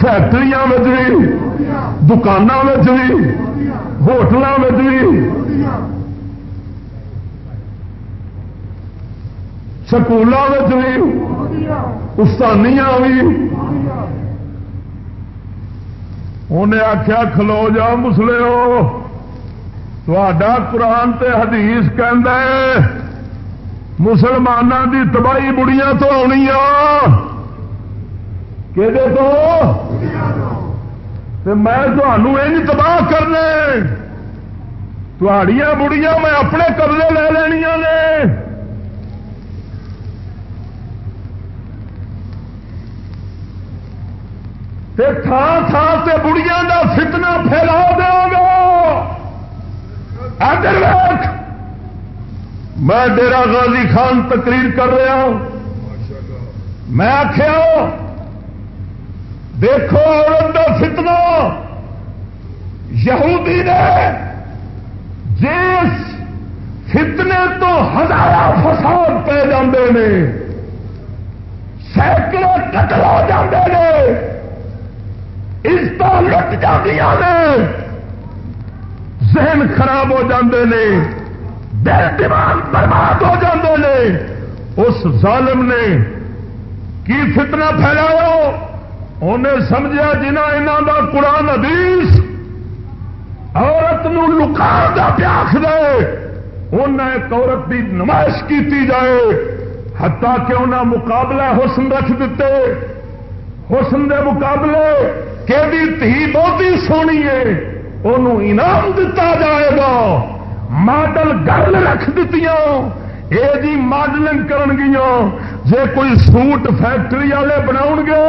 Speaker 1: فیکٹری بھی دکانوں میں بھی ہوٹلوں میں بھی سکولوں میں بھی استانیاں بھی انہیں آخیا کھلو جا مسلے ہو تا قرآن تے حدیث کہ مسلمانوں دی تباہی بڑیاں تو آنی کہ میں تمہیں تباہ کرنے۔ تھوڑیاں بڑیاں میں اپنے قبضے لے لینیا نے۔ تھان تھان سے بڑیاں کا فتنا پھیلا دیا گا۔ ادھر میں ڈیرا غازی خان تقریر کر رہا ہوں۔ میں آخیا دیکھو عورت کا فتنا یہودی نے جس فتنے تو ہزار فساد پہ جاندے نے، سینکڑوں قتل ہو جاندے نے عزت لٹ جاندیاں نے، ذہن خراب ہو جاندے نے، دل دماغ برباد ہو جاندے نے۔ اس ظالم نے کی فتنہ پھیلایا؟ انہیں سمجھا جنا یہاں کا قرآن حدیث عورت نو لکا دا پیاس دے انہیں ایک عورت کی نمائش کی جائے ہتا کہ انہیں مقابلہ حسن رکھ دیتے حسن دے مقابلے کہ تھی بہت ہی سونی ہے انہوں انعام دتا جائے گا۔ ماڈل گل رکھ دیتی یہ جی ماڈلنگ کرن گیا جے کوئی سوٹ فیکٹری والے بنا گے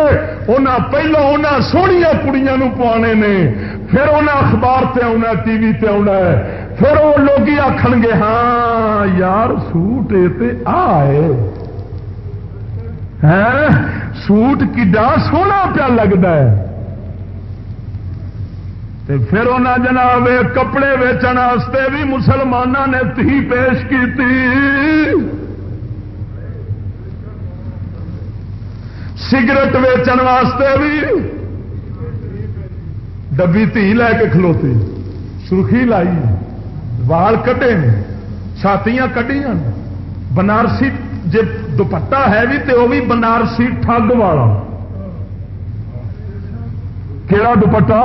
Speaker 1: انہیں پہلو انہیں سویا کڑیاں پوانے نے، پھر انہیں اخبار سے آنا ٹی وی تے آنا ہے، پھر وہ لوگ آخ گے ہاں یار سوٹ یہ آئے ہاں، سوٹ کڈا سونا پیا لگتا ہے۔ پھر انہیں جناب کپڑے ویچن بھی مسلمانوں نے تھی پیش کی سگرٹ ویچن واسطے بھی ڈبی تھی لے کے کھلوتی۔ سرخی لائی، وال کٹے چھاتیاں کٹیاں بنارسی جی دوپٹا ہے بھی تو وہ بھی بنارسی ٹھگ والا۔ کہڑا دوپٹا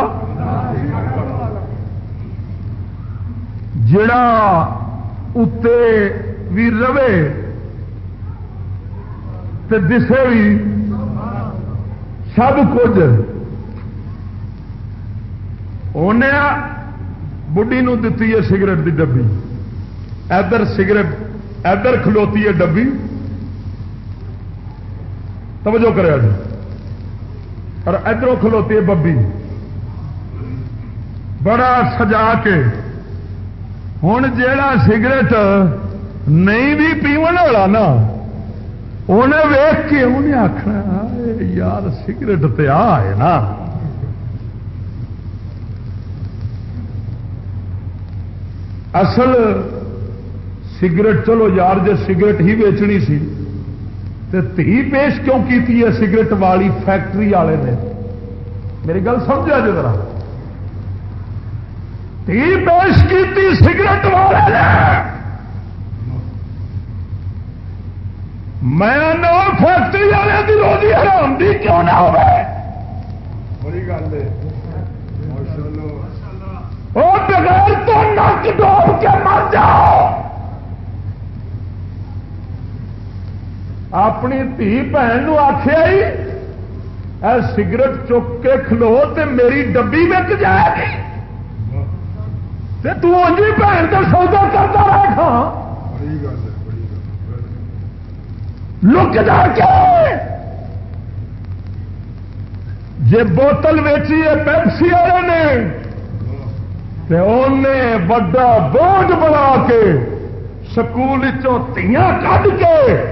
Speaker 1: جڑا اتنے بھی رہے دسے بھی سب کچھ انہیں بڑھی دتی ہے سگرٹ کی ڈبی۔ ادھر سگرٹ ادھر کھلوتی ہے ڈبی۔ توجہ کرے اور ادھر کھلوتی ہے ببی۔ بڑا سجا کے۔ ہوں جا سگریٹ نہیں بھی پیو والا نا انہیں ویخ کے انہیں آخنا یار سگریٹ تے آ ہے نا۔ اصل سگریٹ، چلو یار جی سگریٹ ہی ویچنی سی تو تھی پیش کیوں کی ہے سگریٹ والی فیکٹری والے نے؟ میری گل سمجھا جی ذرا۔ تھی پیش کی سگریٹ والے نے۔ میں فیکٹری والے کی روزی حرام دی کیوں نہ ہو بڑی گل ہے۔ بغیر تو نک ڈوب کے مر جاؤ۔ اپنی دھی بھن آخیا ہی، اے سگریٹ چک کے کھلو تے میری ڈبی وک جائے گی۔ تو بھن تو سودا کرتا رہے کھا لک جا کے۔ جی بوتل ویچی ہے پیپسی والے نے انہیں بڑا بوجھ بنا کے سکول تیاں کھ کے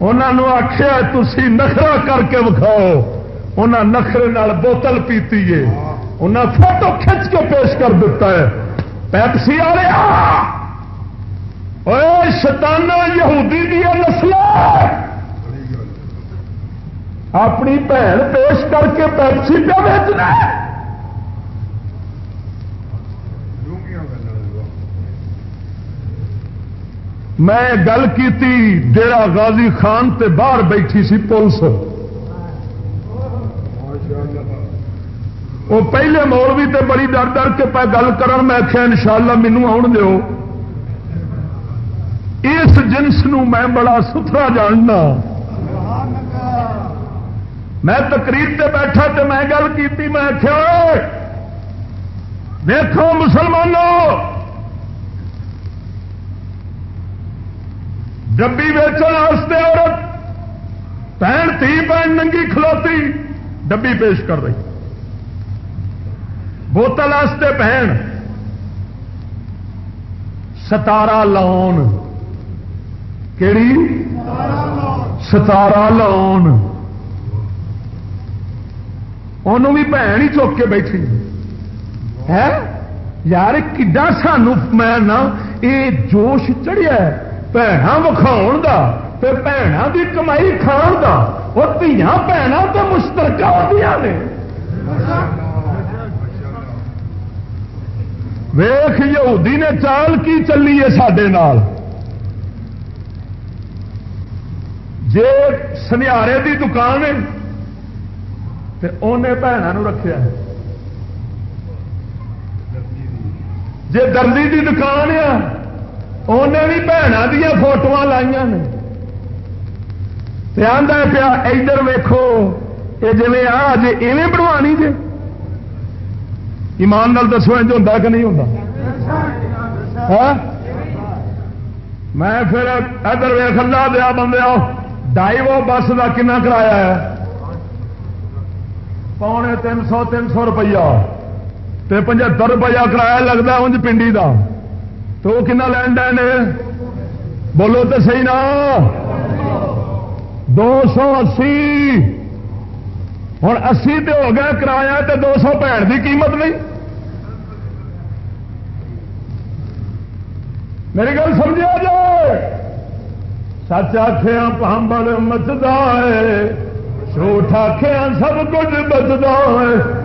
Speaker 1: انہوں آخیا تھی نخرا کر کے وکھاؤ۔ انہیں نخرے بوتل پیتی ہے۔ انہیں فوٹو کھچ کے پیش کر دیتا ہے۔ پیپسی والے شتانہ یہودی دیا نسل اپنی بھن پیش کر کے پیپسی پہ بیچنا! میں گل کی ڈیرا غازی خان تے باہر بیٹھی سی پولیس۔ وہ پہلے مولوی تے بڑی ڈر ڈر کے پہ گل کر میں آخیا ان شاء اللہ مینو آن دو اس جنس نو میں بڑا ستھرا جاننا۔ میں تقریر سے بیٹھا تو میں گل کی میں آخیا دیکھو مسلمانوں، ڈبی ویچن عورت پہن تھی پہن ننگی، کھلوتی، ڈبی پیش کر رہی۔ بوتل واسطے پہن۔ ستارا لاؤن کہڑی ستارا لاؤن انہوں بھی بھن ہی چوک کے بیٹھی۔ ہے؟ یار کڈا سانو میں یہ جوش چڑھیا بھنا وکھاؤ کا بھنوں کی کمائی کھان کا وہ دیا بھنوں تو مشترکہ ہوتی نے۔ ویخ یہودی نے چال کی چلی ہے سڈے جی سنیارے کی دکان ہے انہیں بھنوں رکھا جی دردی کی دکان ہے انہیں بھی بھنوں دیا فوٹو لائیا نے۔ آدھا پیا ادھر ویکو یہ جی آ جی ایویں بنوانی جی ایمان نال دسو انج ہوتا کہ نہیں ہوتا ہاں؟ میں پھر ادھر ویخ اللہ دیا بندے ڈائی وہ بس کا کنا کرایا ہے؟ پونے تین سو تین سو روپیہ۔ پچہتر روپیہ کرایہ لگتا انج پنڈی کا تو وہ کنا لین نے بولو تو صحیح نا؟ دو سو اسی۔ ہوں اسی تو ہو گیا کرایہ تو دو سو بھن کی قیمت نہیں۔ میری گل سمجھا جائے۔ سچ آخیا پہمبل مچتا ہے۔ جھوٹ آخیا سب کچھ بچتا ہے۔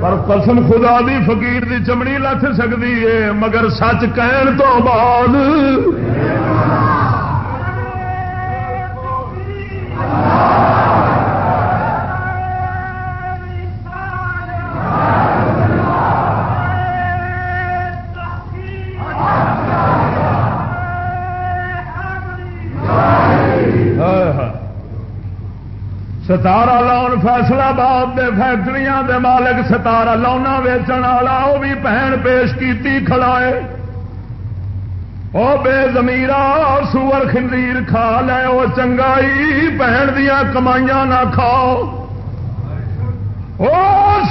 Speaker 1: پر قسم خدا دی فقیر دی چمڑی لکھ سکتی ہے، مگر سچ کہن تو بعد۔ ستارا لاؤن فیصلہ باد دے فیکٹریاں دے مالک ستارا لاؤنا ویچن والا وہ بھی پہن پیش کی کھڑائے وہ بے زمیرا سور خنزیر کھا لے وہ چنگائی پہن دیا کمائیاں نہ کھاؤ وہ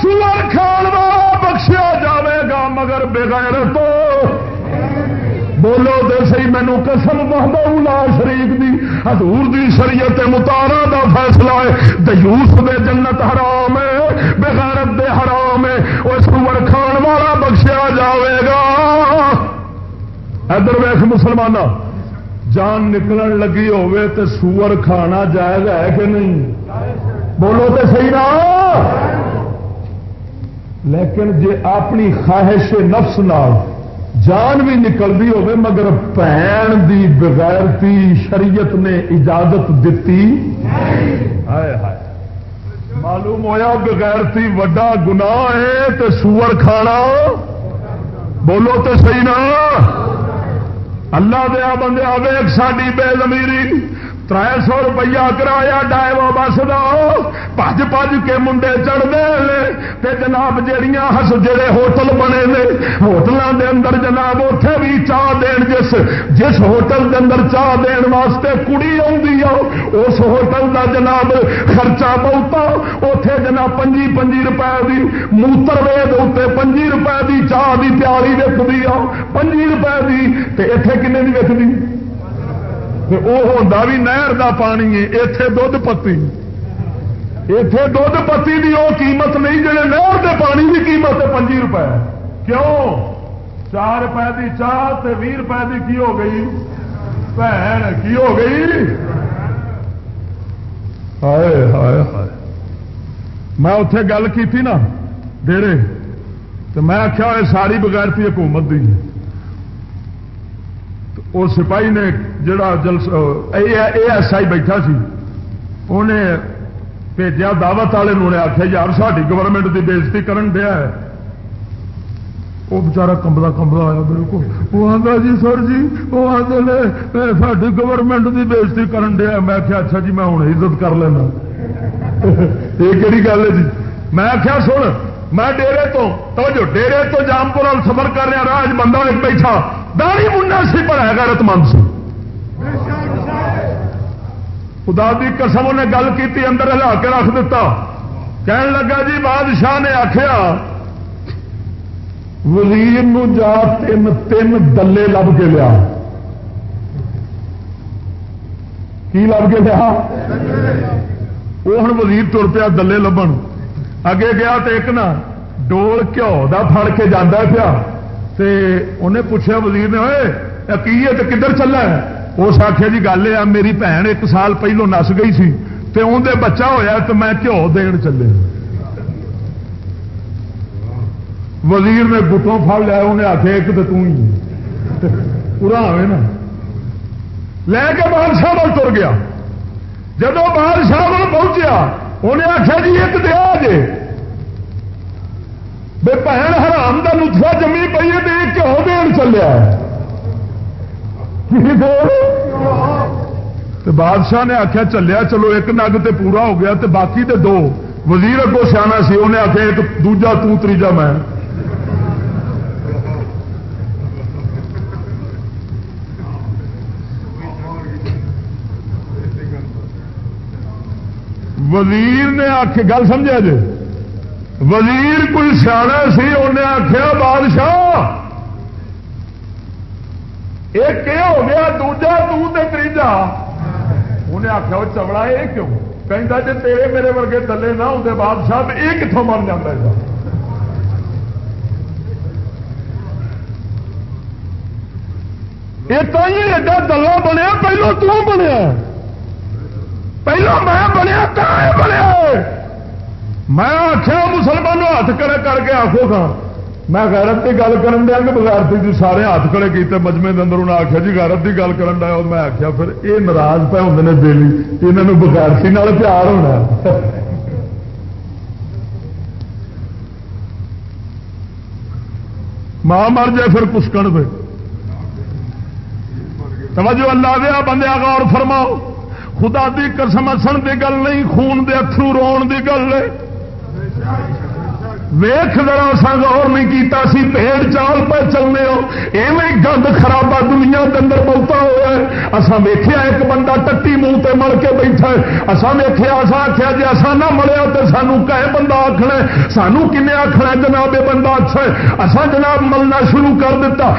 Speaker 1: سور کھان والا بخشیا جاوے گا مگر بغیر تو۔ بولو تو سی مینو قسم لا شریف دی، حضور دی شریعت متارا دا فیصلہ ہے دیوس دے جنت حرام ہے بغیرت دے حرام ہے، وہ سور کھان والا بخشیا جاوے گا۔ ادھر ویخ مسلمان جان نکلن لگی ہوے تو سور کھانا جائز ہے کہ نہیں؟ بولو تو صحیح نہ لیکن جی اپنی خواہش نفس نال جان بھی نکلتی ہوگی مگر بھن دی بغیرتی شریعت نے اجازت دیتی ہائے ہائے۔ معلوم ہوا بغیرتی وڈا گناہ ہے تو سور کھانا۔ بولو تو صحیح نا۔ اللہ دیا بندے آئے ساری بے زمیری۔ تر سو روپیہ کرایا ڈائیو بس دج پج کے منڈے چڑھتے جناب جہیا ہس جڑے ہوٹل بنے نے ہوٹلوں دے اندر جناب اتے بھی چاہ دین، جس جس ہوٹل دے اندر چاہ دین واسطے کڑی اس ہوٹل دا جناب خرچہ بہت اتے جناب پنجی پنجی روپئے کی موتر وید اتنے پنجی روپئے کی چاہ کی پیالی وکتی آ، پنجی روپئے کی اتنے کنے کی وکتی وہ ہوتا بھی نہر کا پانی ہے اتے دھد پتی اتے دھد پتی کی وہ قیمت نہیں جی نہر کے پانی کی قیمت ہے پنجی روپئے کیوں چار روپئے کی چاہ بھی روپئے کی کی ہو گئی بھن کی ہو گئی ہائے ہائے ہائے میں اتے گل کی نا ڈیڑے تو میں آخیا ساری بغیرتی حکومت دی وہ سپاہی نے جڑا جلس اے ایس آئی بیٹھا سی انہیں بھیجا دعوت والے نے آخیا یار ساری گورنمنٹ کی بےزتی کرن دیا ہے۔ وہ بچارا کمبلا کمبلا آیا بالکل۔ وہ آتا جی سر جی وہ آتے ساری گورنمنٹ کی بےزتی کرن دیا میں آخیا اچھا جی میں ہوں عزت کر لینا۔ یہ کہڑی گل ہے جی؟ میں آخیا سن میں ڈیرے تو، توجہ، ڈیرے تو جامپور سفر کر رہا راج بندہ ایک بیٹھا۔ داری منڈا سی پر ہے گرت مند سی خدا دی قسم نے گل کی اندر ہلا کے رکھ دیتا۔ کہن لگا جی بادشاہ نے آخیا وزیر جا تین تین دلے لب کے لیا۔ کی لب کے لیا؟ وہ ہوں وزیر تر پیا دلے لبن۔ اگے گیا تو ایک نا ڈول گھیو کا فڑ کے جانا پیا انہیں پوچھا وزیر نے ہوئے کی ہے تو کدھر چلا ہے اس آخیا جی گل ہے میری بھن ایک سال پہلو نس گئی سی تے اندر بچہ ہویا تو میں گھیو دین چلے وزیر نے گٹوں پڑ لیا انہیں آخیا ایک تو تھی پورا ہوئے نا لے کے بادشاہ وال تر گیا جب بادشاہ وال پہنچیا انہیں آخیا جی ایک دیا جی بے بھن حرام کا لطفا جمی پی ہے، دیکھ کے ہو دین چلیا بادشاہ نے آخیا چلیا چلو، ایک نگ تے پورا ہو گیا تے باقی تے دو۔ وزیر اگو سیاح سی انہیں آخیا ایک دوجا تیجا میں۔ وزیر نے آخ گل سمجھا جی؟ وزیر کوئی سیاح سی انہیں آخیا بادشاہ، ایک یہ ہو گیا دوجا تیجا انہیں آخیا وہ چوڑا یہ کیوں؟ کہیں جی تیرے میرے ورگے تلے نہ ہوتے بادشاہ یہ کتوں من جاتا ہے۔ یہ تو ہی ایڈا دلہ بنیا، پہلو تو بنیا۔ پہلو میں بنیا بنیا؟ میں آخیا مسلمانوں ہاتھ کڑے کر کے آخو گا۔ میں غیرت کی گل کر دیا کہ بغیرتی جی سارے ہاتھ کھڑے کیتے مجمے کے اندر انہیں آخیا جی غیرت کی گل کر دیا میں آخیا پھر یہ ناراض پہ ہوں نے دلی یہاں بغیرتی پیار ہونا ماں مر جائے پھر کسکن پہ توجہ اللہ دیا بندے غور فرماؤ۔ خدا دی قسم سن دی گل نہیں، خون دے اترو رو دی گل نہیں۔ ہاں ویخ ذرا سا غور نہیں کیتا سی، پیڑ چال پہ چلنے ہو۔ ایویں گند خرابہ دنیا کے اندر بہتا ہوا ہے۔ اصا ویخیا ایک بندہ ٹٹی منہ تے مل کے بیٹھا ہے۔ اصا ویخیا اصا آخیا جی اصا نہ ملیا تو سانو کہ بندہ آخنا سانو کن آخنا جناب یہ بندہ اچھا ہے۔ اصا جناب ملنا شروع کر دیتا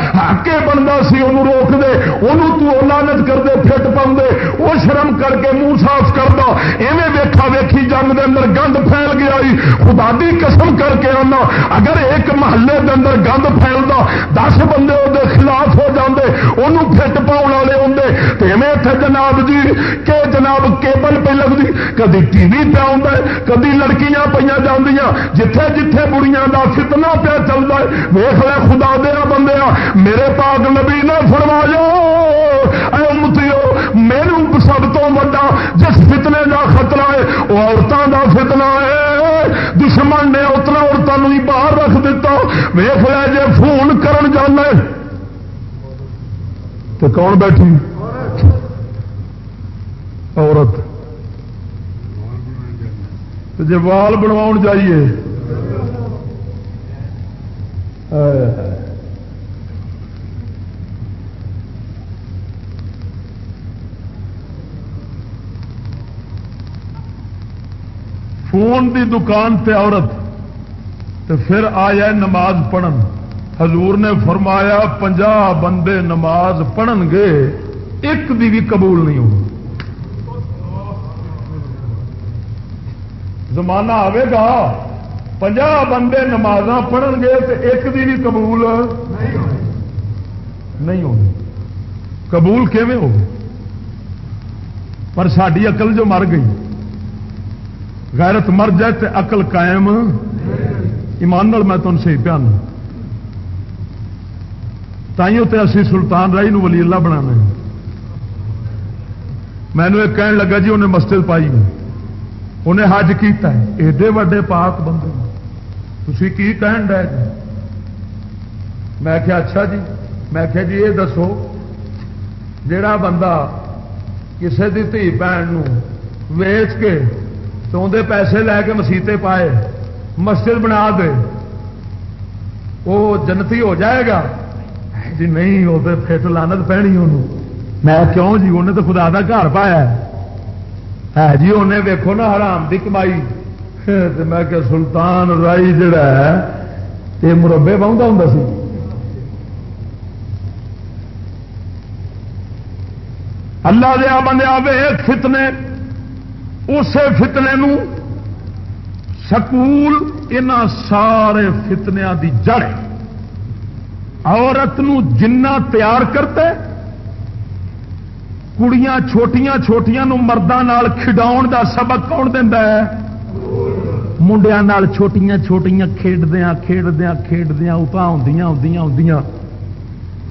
Speaker 1: کے بندہ سی انہوں روک دے۔ انہوں تو لانت کر دے فٹ پاؤ دے وہ شرم کر کے منہ صاف کر دو ایویں ویکھا ویکھی جنگ دے اندر گند پھیل گیا خدا دی قسم کر کے آنا اگر ایک محلے دے اندر گند پھیلتا دس بندے وہ خلاف ہو جاندے انہوں فٹ پاؤ والے ہوں تو اتنے جناب جی کہ جناب کیبل پہ لگتی کدی ٹی وی پہ آتا ہے کدی لڑکیاں پہ جاندیاں جتھے جتھے بڑیاں دا فتنہ پہ چلتا ہے ویخ لے خدا دیا بندے میرے پاک نبی نے فرمایا امتیو میرے سب تو وا جس فتنے کا خطرہ ہے وہ عورتوں کا فتنا ہے دشمن نے اتنا عورتوں ہی باہر رکھ دیتا ویخ لیا جی فون کرن جانا تو کون بیٹھی؟ عورت۔ جی وال بنوا جائیے۔ فون دی دکان تے عورت تے پھر آیا نماز پڑھن۔ حضور نے فرمایا پنجا بندے نماز پڑھن گے، ایک دی بھی قبول نہیں ہو۔ زمانہ آئے گا پنجا بندے نماز پڑھن گے تو ایک دی بھی قبول نہیں ہوگی قبول کیون ہو؟ پر ساری اقل جو مر گئی۔ غیرت مر جائے تو اقل قائم۔ ایمان میں تمہیں صحیح پیان تائیوں تے اسی سلطان رائی نو ولی اللہ بنا میں نے ایک کہن لگا جی انہیں مسجد پائی۔ انہیں حج کیتا ہے۔ ایڈے وڈے پاک بندے تھی کی کہن ڈے؟ جی میں کیا اچھا جی۔ میں کیا جی یہ دسو جڑا بندہ کسی کی دھی بھن ویچ کے تو اندر پیسے لے کے مسیطے پائے، مسجد بنا دے۔ وہ جنتی ہو جائے گا؟ جی نہیں، وہ فٹ لانت پہنی انہوں۔ میں کیوں جی؟ انہیں تو خدا کا گھر پایا ہے۔ جی انہیں ویکو نا حرام کی کمائی۔ میں کہ سلطان رائی جڑا ہے، یہ مربے بہت ہوں سی۔ اللہ دیا بندے آئے فتنے اسی فتنے نو سکول ان سارے فتنیا دی جڑ عورت نو جنہ تیار کرتے کڑیاں چھوٹیاں چھوٹیاں نو مردوں کھڈاؤ دا سبق کون دینا ہے؟ منڈیا چھوٹیاں چھوٹیاں کھیڈدیا کھیڈدیا کھیڈدیا اتنا آدیاں آدیاں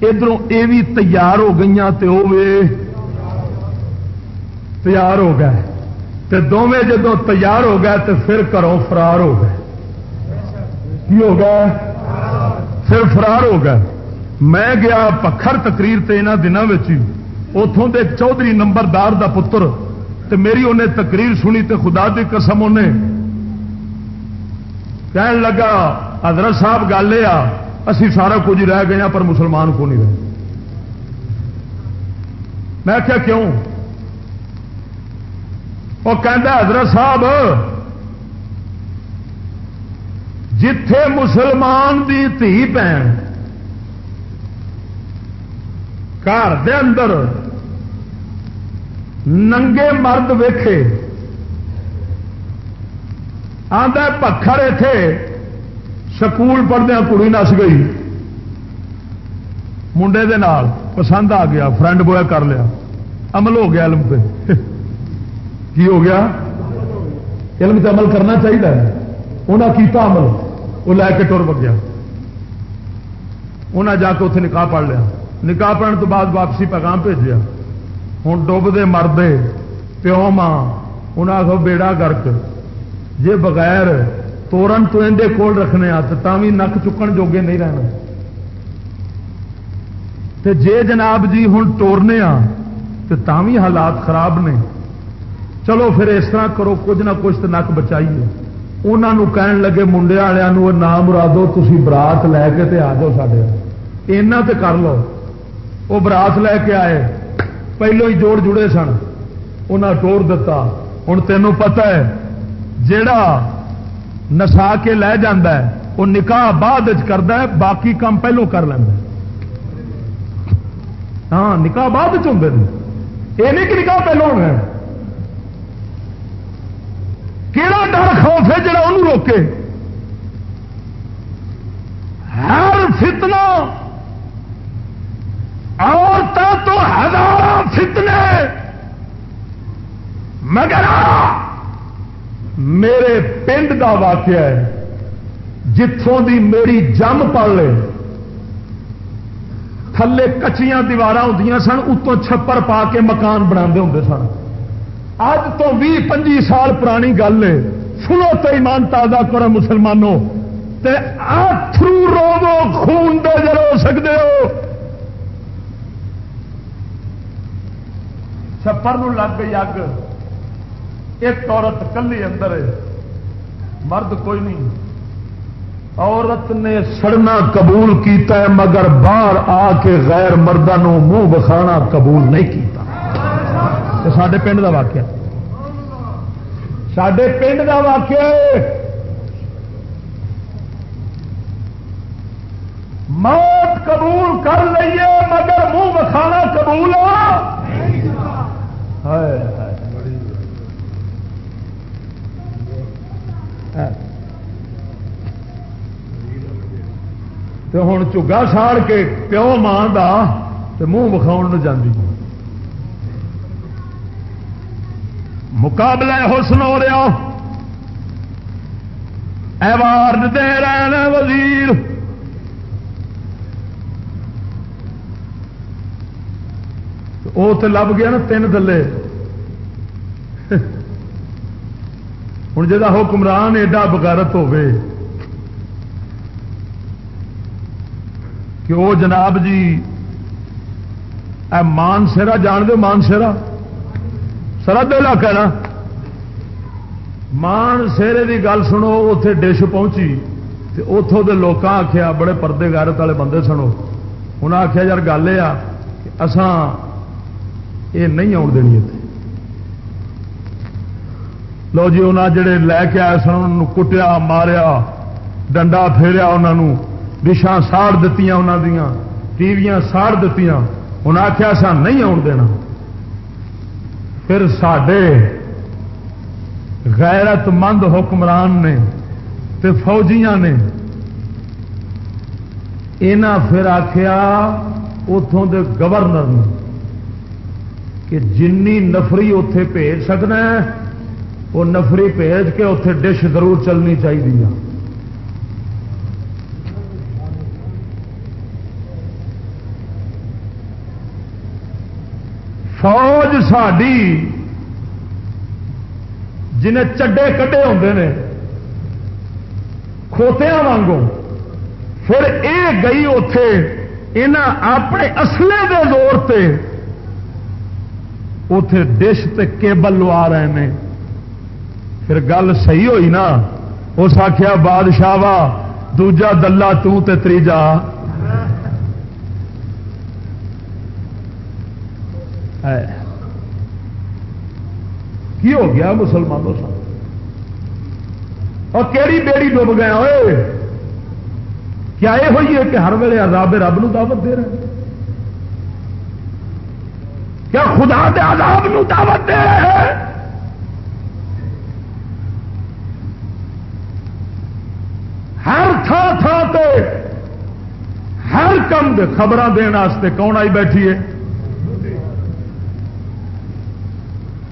Speaker 1: ادھر یہ بھی تیار ہو گئی تو وہ تیار ہو گئے۔ تے دونیں جدو تیار ہو گئے تو پھر کرو فرار ہو گئے۔ کی ہو گیا پھر فرار ہو گئے۔ میں گیا پکھر تقریر تے انہوں دنوں اتوں دے چودھری نمبردار دا پتر۔ تے میری انہیں تقریر سنی تے خدا دی قسم انہیں کہن لگا، حضرت صاحب گل یہ اسی سارا کچھ رہ گئے پر مسلمان کو نہیں رہے؟ میں کیا کیوں؟ وہ حضرت صاحب، جتھے مسلمان دی تھی بھن گھر دے اندر ننگے مرد ویکھے آدھا پکھر اتے سکول پڑھدیا کڑی نس گئی۔ منڈے دے نال پسند آ گیا، فرینڈ بوائے کر لیا۔ عمل ہو گیا علم پہ۔ کی ہو گیا؟ علم سے عمل کرنا چاہیے انہیں کیتا عمل؟ وہ لے کے ٹر گیا انہیں جا کے اتنے نکاح پڑھ لیا۔ نکاح پڑھنے تو بعد واپسی پیغام بھیجا ہوں ڈبتے مردے، پیو ماں انہیں آخو بیڑا گرک۔ جے بغیر توڑن تو اندے کول رکھنے ہاں، آ تو بھی نک چکن جوگے نہیں رہنا۔ تے جے جناب جی ہوں ٹورنے ہاں، آ تو بھی حالات خراب نے۔ چلو پھر اس طرح کرو، کچھ نہ کچھ تو نک بچائیے۔ انہوں کہن لگے، منڈے والوں نام مرادو تھی برات لے کے تے آ جاؤ سڈے ہاں۔ اینا تے کر لو۔ وہ برات لے کے آئے، پہلو ہی جوڑ جڑے سن۔ انہیں ٹور دتا۔ ہوں تینوں پتہ ہے جڑا نسا کے لے جا وہ نکاح بعد کرتا ہے، باقی کام پہلو کر لینا ہاں نکاح بعد چند یہ نہیں کہ نکاح پہلو ہونا کہڑا ڈر خوف ہے جڑا انہوں روکے۔ ہر فتنہ عورتوں تو ہزار فتنے۔ مگر میرے پنڈ دا واقعہ ہے جتوں دی میری جم پڑ لے، تھلے کچیاں دیوار ہوں سن، اتوں چھپر پا کے مکان بنا ہوں سن۔ اج تو بھی پنجی سال پرانی گل ہے۔ سنو تو ایمان تازہ کرو مسلمانوں۔ تھرو رو خون دے جرو سکتے ہو۔ چھپر لگ گئی اگ۔ ایک عورت کلی اندر ہے۔ مرد کوئی نہیں۔ عورت نے سڑنا قبول کیتا ہے، مگر باہر آ کے غیر مردوں منہ بخانا قبول نہیں کیتا۔ سڈے پنڈ کا واقعہ سڈے پنڈ کا واقعہ موت قبول کر لیے مگر منہ بخانا قبول ہوں چگا ساڑ کے پیو ماں کا منہ وکھاؤ جاندی مقابلہ حسن ہو رہا۔ ایوارڈ دے رہے وزیر۔ وہ تو لب گیا نا تین دلے۔ ہوں جا حکمران ایڈا بغیرت ہوے کہ وہ جناب جی اے مان سیرا جان دو مان سیرا سرد علاقہ نا؟ مان سیرے کی گل سنو اتے ڈش پہنچی اتوں کے لوگ آخیا بڑے پردے گارت والے بندے سنو۔ انہیں آخیا یار گل یہ اسان یہ نہیں آن دینی اتنے لو جی انہیں جڑے لے کے آئے سن ان کٹیا، ماریا، ڈنڈا پھیریا انہوں ڈشاں ساڑ دیتی انہوں دیا ٹیویاں ساڑ دیتی انہیں آخیا سا نہیں آن دینا۔ پھر سڈے غیرت مند حکمران نے تے فوجیاں نے یہاں پھر آخیا اتوں دے گورنر نے کہ جنی نفری اتے بھیج سکنا ہے، وہ نفری بھیج کے اتے ڈش ضرور چلنی چاہیے ساری جنہیں چڈے کٹے ہوتے ہیں کھوتیا وگوں پھر یہ گئی اتے یہاں اپنے اصلے کے زور سے اتے ڈش تے کیبل لوا رہے ہیں پھر گل صحیح ہوئی نا اس آخیا بادشاہ وا دوجا دلہ تیجا کی ہو گیا مسلمانوں سا اور کہڑی بیڑی ڈب گیا ہوئے؟ کیا یہ ہوئی ہے کہ ہر ویلے عذاب رب نو دعوت دے رہے ہیں؟ کیا خدا دے عذاب نو دعوت دے رہے ہیں؟ ہر تھان تھان تے ہر کم خبر دن کون آئی بیٹھی ہے؟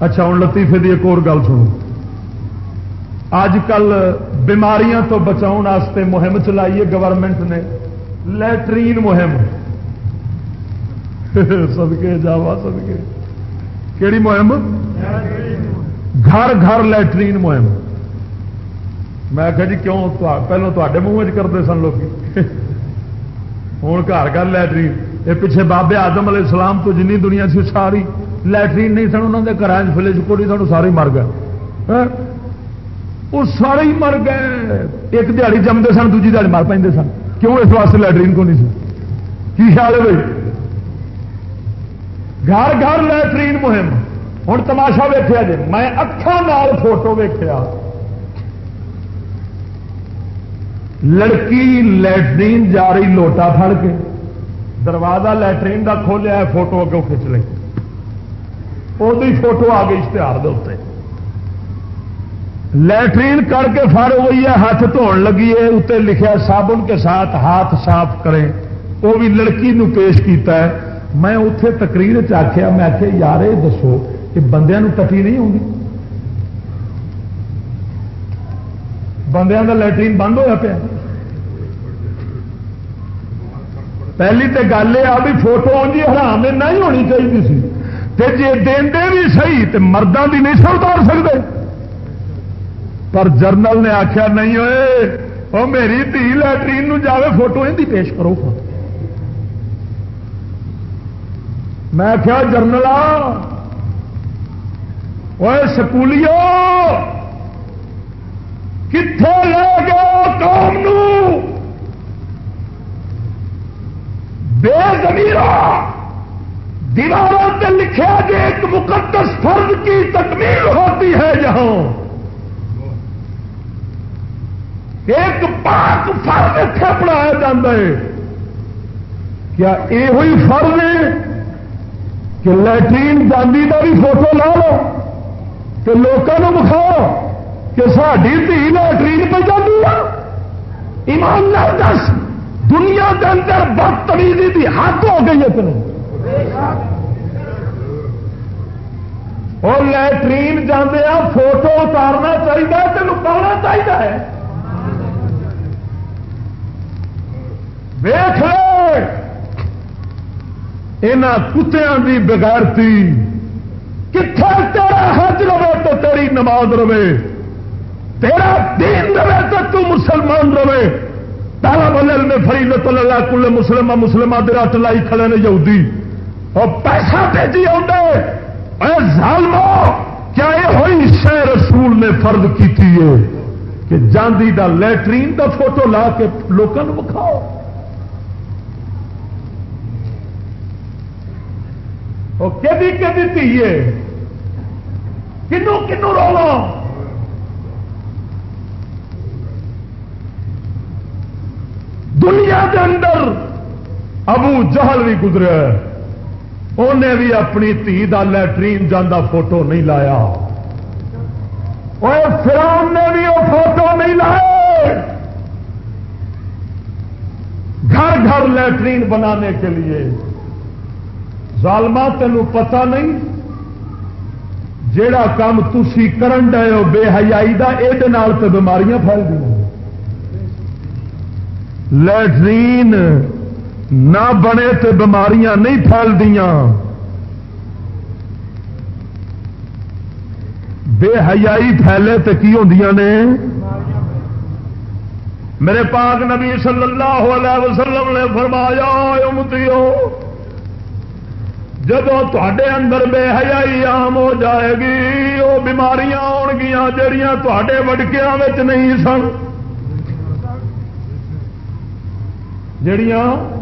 Speaker 1: اچھا ہوں لطیفے کی ایک اور گل سنو۔ اج کل بیماریاں تو بچاؤ مہم چلائی ہے گورنمنٹ نے۔ لٹرین مہم۔ سدکے جاوا سدکے کہڑی مہم؟ گھر گھر لٹرین مہم۔ میں آخیا جی کیوں؟ پہلو تے منہ کرتے سن لوگ ہوں گھر گھر لٹرین یہ پیچھے بابے آدم علیہ السلام تو جنی دنیا سی ساری لٹرین نہیں سن انہوں نے گھر فلے چکوڑی سن ساری مر گئے وہ سارے ہی مر گئے ایک دیہڑی جمتے سن دوجی دیہڑی مر پہ سن کیوں اس واسطے لٹرین کو نہیں سی کی خیال ہے بھائی گھر گھر لٹرین مہم ہوں تماشا ویخیا جی میں اکھان فوٹو ویخیا لڑکی لٹرین جا رہی لوٹا پھڑ کے دروازہ لٹرین کا کھولیا فوٹو اگوں کھچ لی وہی فوٹو آ گئی اشتہار دے لٹرین کر کے فر ہوئی ہے ہاتھ دھو لگی ہے اتنے لکھا صابن کے ساتھ ہاتھ صاف کریں وہ بھی لڑکی نو پیش کیتا ہے میں اتے تقریر چکھیا میں آخیا یار یہ دسو کہ بندیا کٹی نہیں آتی بندیا کا لٹرین بند ہوا پیا پہلی تو گل یہ آ بھی فوٹو آئی حرام نہیں ہونی چاہیے سی جی دے بھی صحیح تو مردوں کی نہیں سر اتار سکتے پر جرنل نے آخیا نہیں ہوئے وہ میری دھی لٹرین جائے فوٹو یہ پیش کرو میں آخیا جرنل وہ سکولیو کتنے لے گیا قوم بے زمیر دیواروں سے لکھا کہ ایک مقدس فرض کی تکمیل ہوتی ہے جہاں ایک پاک فرض اتنے پڑھایا جا ہے۔ کیا یہ فرض ہے کہ لٹرین گاندھی کا بھی فوٹو لا لو تو لوگوں دکھاؤ کہ ساری دھی لٹرین پہ جاتی ہے۔ ایماندار دس، دنیا کے اندر بدتمیزی کی حد ہو گئی ہے تمہیں اور لٹرین جانے فوٹو اتارنا چاہیے تین پاؤنا چاہیے ویخ یہاں کتوں کی بغیرتی کتنے تیرا حج رہے تو تیری نماز رہے؟ تیرا دین رہے تو تو مسلمان رہے؟ تالا بلل میں فری نتل اللہ، کل مسلم مسلم دراٹ ٹلائی کھڑے نے یہودی۔ اور پیسہ بھیجی ظالمو، کیا یہ ہوئی شہ رسول نے فرد کی کہ جاندی دا لیٹرین دا فوٹو لا کے لوگوں بکھاؤ کدی کدی تیے کنو کنو رو دنیا کے اندر ابو جہل بھی گزرا انہیں بھی اپنی دھی کا لٹرین جانا فوٹو نہیں لایا۔ فرام نے بھی وہ فوٹو نہیں لائے۔ گھر گھر لیٹرین بنانے کے لیے۔ ظالما تینوں پتا نہیں جیڑا کام تھی کرن ڈے ہو، بے حیائی کا یہ بیماریاں پھیل گئی لٹرین نہ بنے تو بیماریاں نہیں پھیل دیا بے حیائی پھیلے تو کی ہوں نے؟ میرے پاک نبی صلی اللہ علیہ وسلم نے فرمایا امتیو جب تے اندر بے حیائی عام ہو جائے گی وہ بیماریاں آن گیا جہیا تے وڈکیا نہیں سن۔ جڑیاں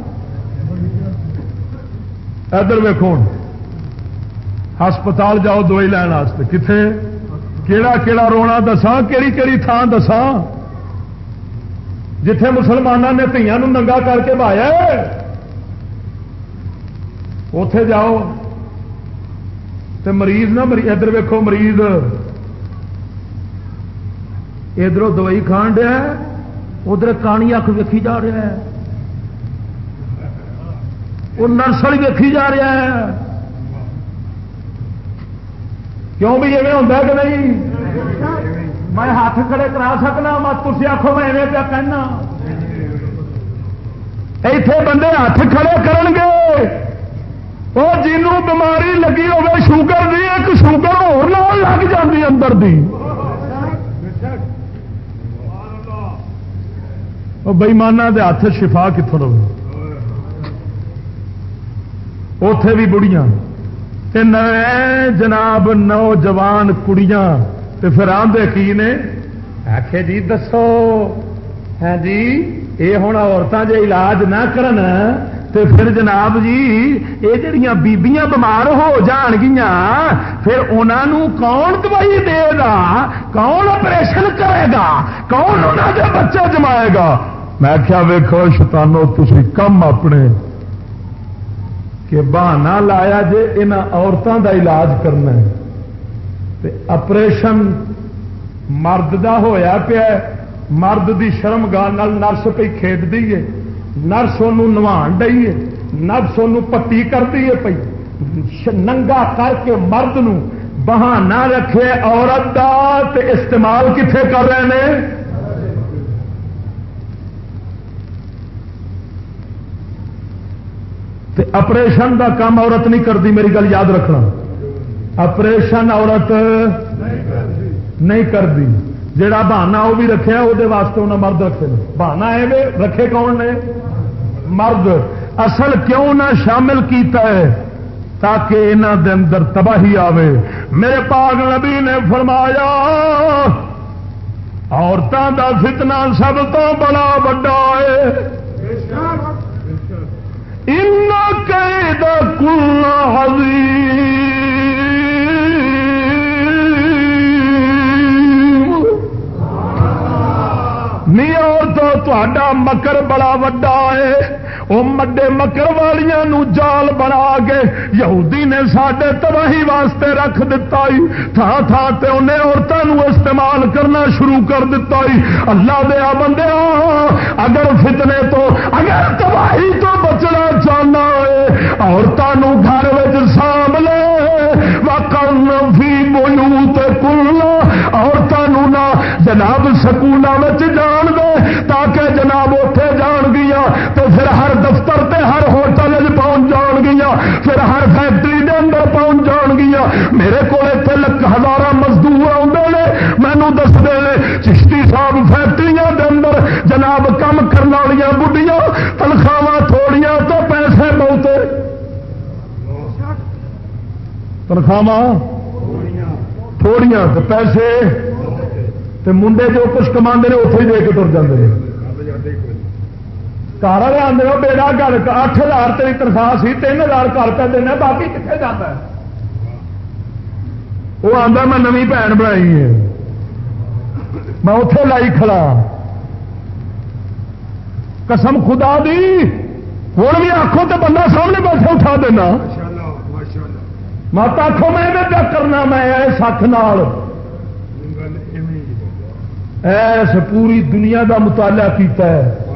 Speaker 1: ادھر ویکو ہسپتال جاؤ دوائی لین کتنے کیڑا کیڑا رونا دساں کہڑی کہڑی تھان دساں۔ جتھے مسلمانوں نے دیا ننگا کر کے بایا اتے جاؤ۔ تو مریض نہ ادھر ویکو مریض۔ ادھر دوائی کھان دیا ادھر کانی اک ویکھی جا رہا ہے۔ وہ نرسری ویکھی جا رہا ہے۔ کیوں بھی ایویں ہوتا کہ نہیں؟ میں ہاتھ کھڑے کرا سکنا، مت تھی آخو میں ایویں پیا کہنا۔ ایتھے بندے ہاتھ کھڑے کرن گے وہ جنوں بیماری لگی ہوگی شوگر دی، ایک شوگر ہو لگ جاتی اندر دی۔ بئیمانہ دے ہاتھ شفا کتوں رہے اتے بھی بڑیاں نئے جناب نوجوان کڑیاں۔ تے پھر آدھے کی نے؟ آخ جی دسو۔ ہاں جی یہ ہوں عورتیں جی علاج نہ کرن تو پھر جناب جی یہ جڑیاں بیبیاں بمار ہو جان گیا پھر انہوں کون دوائی دے گا؟ کون آپریشن کرے گا؟ کون انہوں کے بچہ جمائے گا؟ میں کیا ویکو شتانو تھی کم اپنے کہ بہانا لایا جے ان عورتوں دا علاج کرنا ہے۔ اپریشن مرد دا ہویا پیا مرد دی شرم گال نرس پہ کھیڈ دیے نرس ان نوان ڈئیے نرس ان پٹی کر دیے پی ننگا کر کے مرد نو رکھے عورت دا تے استعمال کتنے کر رہے ہیں تے اپریشن دا کام عورت نہیں کرتی، میری گل یاد رکھنا۔ اپریشن عورت نہیں کرتی۔ جڑا بہانا وہ بھی رکھے وہ واسطے انہیں مرد رکھے بہانا ہے رکھے کون نے؟ مرد۔ اصل کیوں نہ شامل کیتا ہے؟ تاکہ انہوں دے اندر تباہی آوے۔ میرے پاک نبی نے فرمایا عورتوں کا فتنہ سب تو بڑا وڈا ہے۔ ان قید کل نہیں اور تو مکر بڑا وڈا ہے۔ وہ مڈے مکر والوں جال بنا کے یہودی نے سڈے تباہی واسطے رکھ دتا تھان تھان سے انہیں عورتوں استعمال کرنا شروع کر دتا اللہ دیا بندے اگر فتنے تو، اگر تباہی تو بچنا چاہنا ہے عورتوں گھر سام لے۔ وکن فی بولو کلو عورتوں نہ، جناب سکولوں جان دے تاکہ جناب اتے جان گیا تو پھر ہر دفتر تے ہر ہوٹل پہنچ جان گیا پھر ہر فیکٹری دے اندر پہنچ جان گیا میرے کو لک ہزار مزدور آتے ہیں مینو دستے ہیں چشتی صاحب فیکٹری دے اندر جناب کم کرنے والی بڑھیا تنخواہ تھوڑیاں تو پیسے بہتے تنخواہ تھوڑیاں تو پیسے تے منڈے جو کچھ کما نے اتوں ہی دے کے تر جاتے ہیں گھر والے آدھے ہو بیڑا گھر اٹھ ہزار تیری تنخواہ سی تین ہزار گھر پہ دینا باقی کتنے جاتا ہے وہ آتا میں نوی بھن بنائی ہے میں اتے لائی کھڑا قسم خدا دی ہوں بھی آخو تو بندہ سامنے پیسے اٹھا دینا مت آخو میں کیا کرنا میں سکھ نال ایس پوری دنیا دا مطالعہ کیتا ہے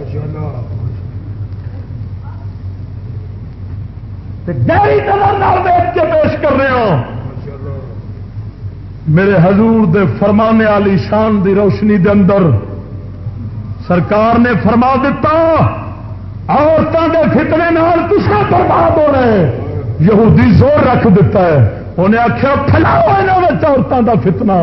Speaker 1: گہری نظر دیکھ کے پیش کر رہے ہو۔ میرے حضور دے فرمانے والی شان دی روشنی دے اندر سرکار نے فرما دیتا عورتوں کے فتنے نال کسا برباد ہو رہے یہودی زور رکھ دیتا ہے۔ انہیں آخیا پھیلاؤ عورتوں کا فتنا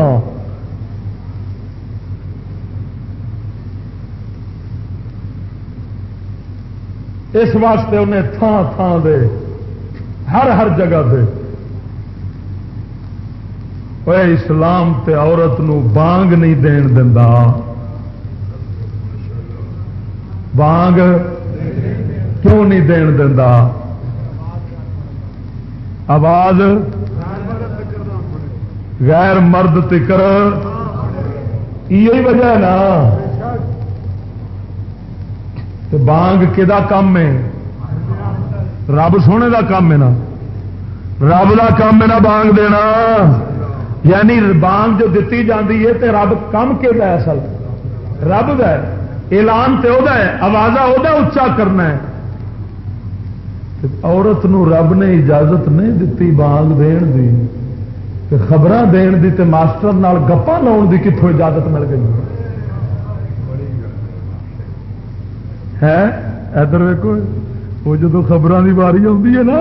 Speaker 1: اس واسطے انہیں تھان تھان دے ہر ہر جگہ پہ اسلام تے عورت نو بانگ نہیں دین دینا بانگ کیوں نہیں دین دینا آواز غیر مرد تکر یہ وجہ ہے نا۔ بانگ کہ کام ہے؟ رب سونے کا کام ہے نا۔ رب کا کام ہے نا بانگ دینا۔ یعنی بانگ جو دیتی جاتی ہے تو رب کم کہ اصل۔ رب کا اعلان تو وہ آواز وہ اچا اُچھا کرنا ہے۔ عورت نو رب نے اجازت نہیں دیتی بانگ دین دی۔ خبر دین دی تے ماسٹر نال گپا لاؤن دی کتوں اجازت مل گئی۔ ہے؟ ادھر ویکو وہ جدو خبر کی باری آتی ہے نا،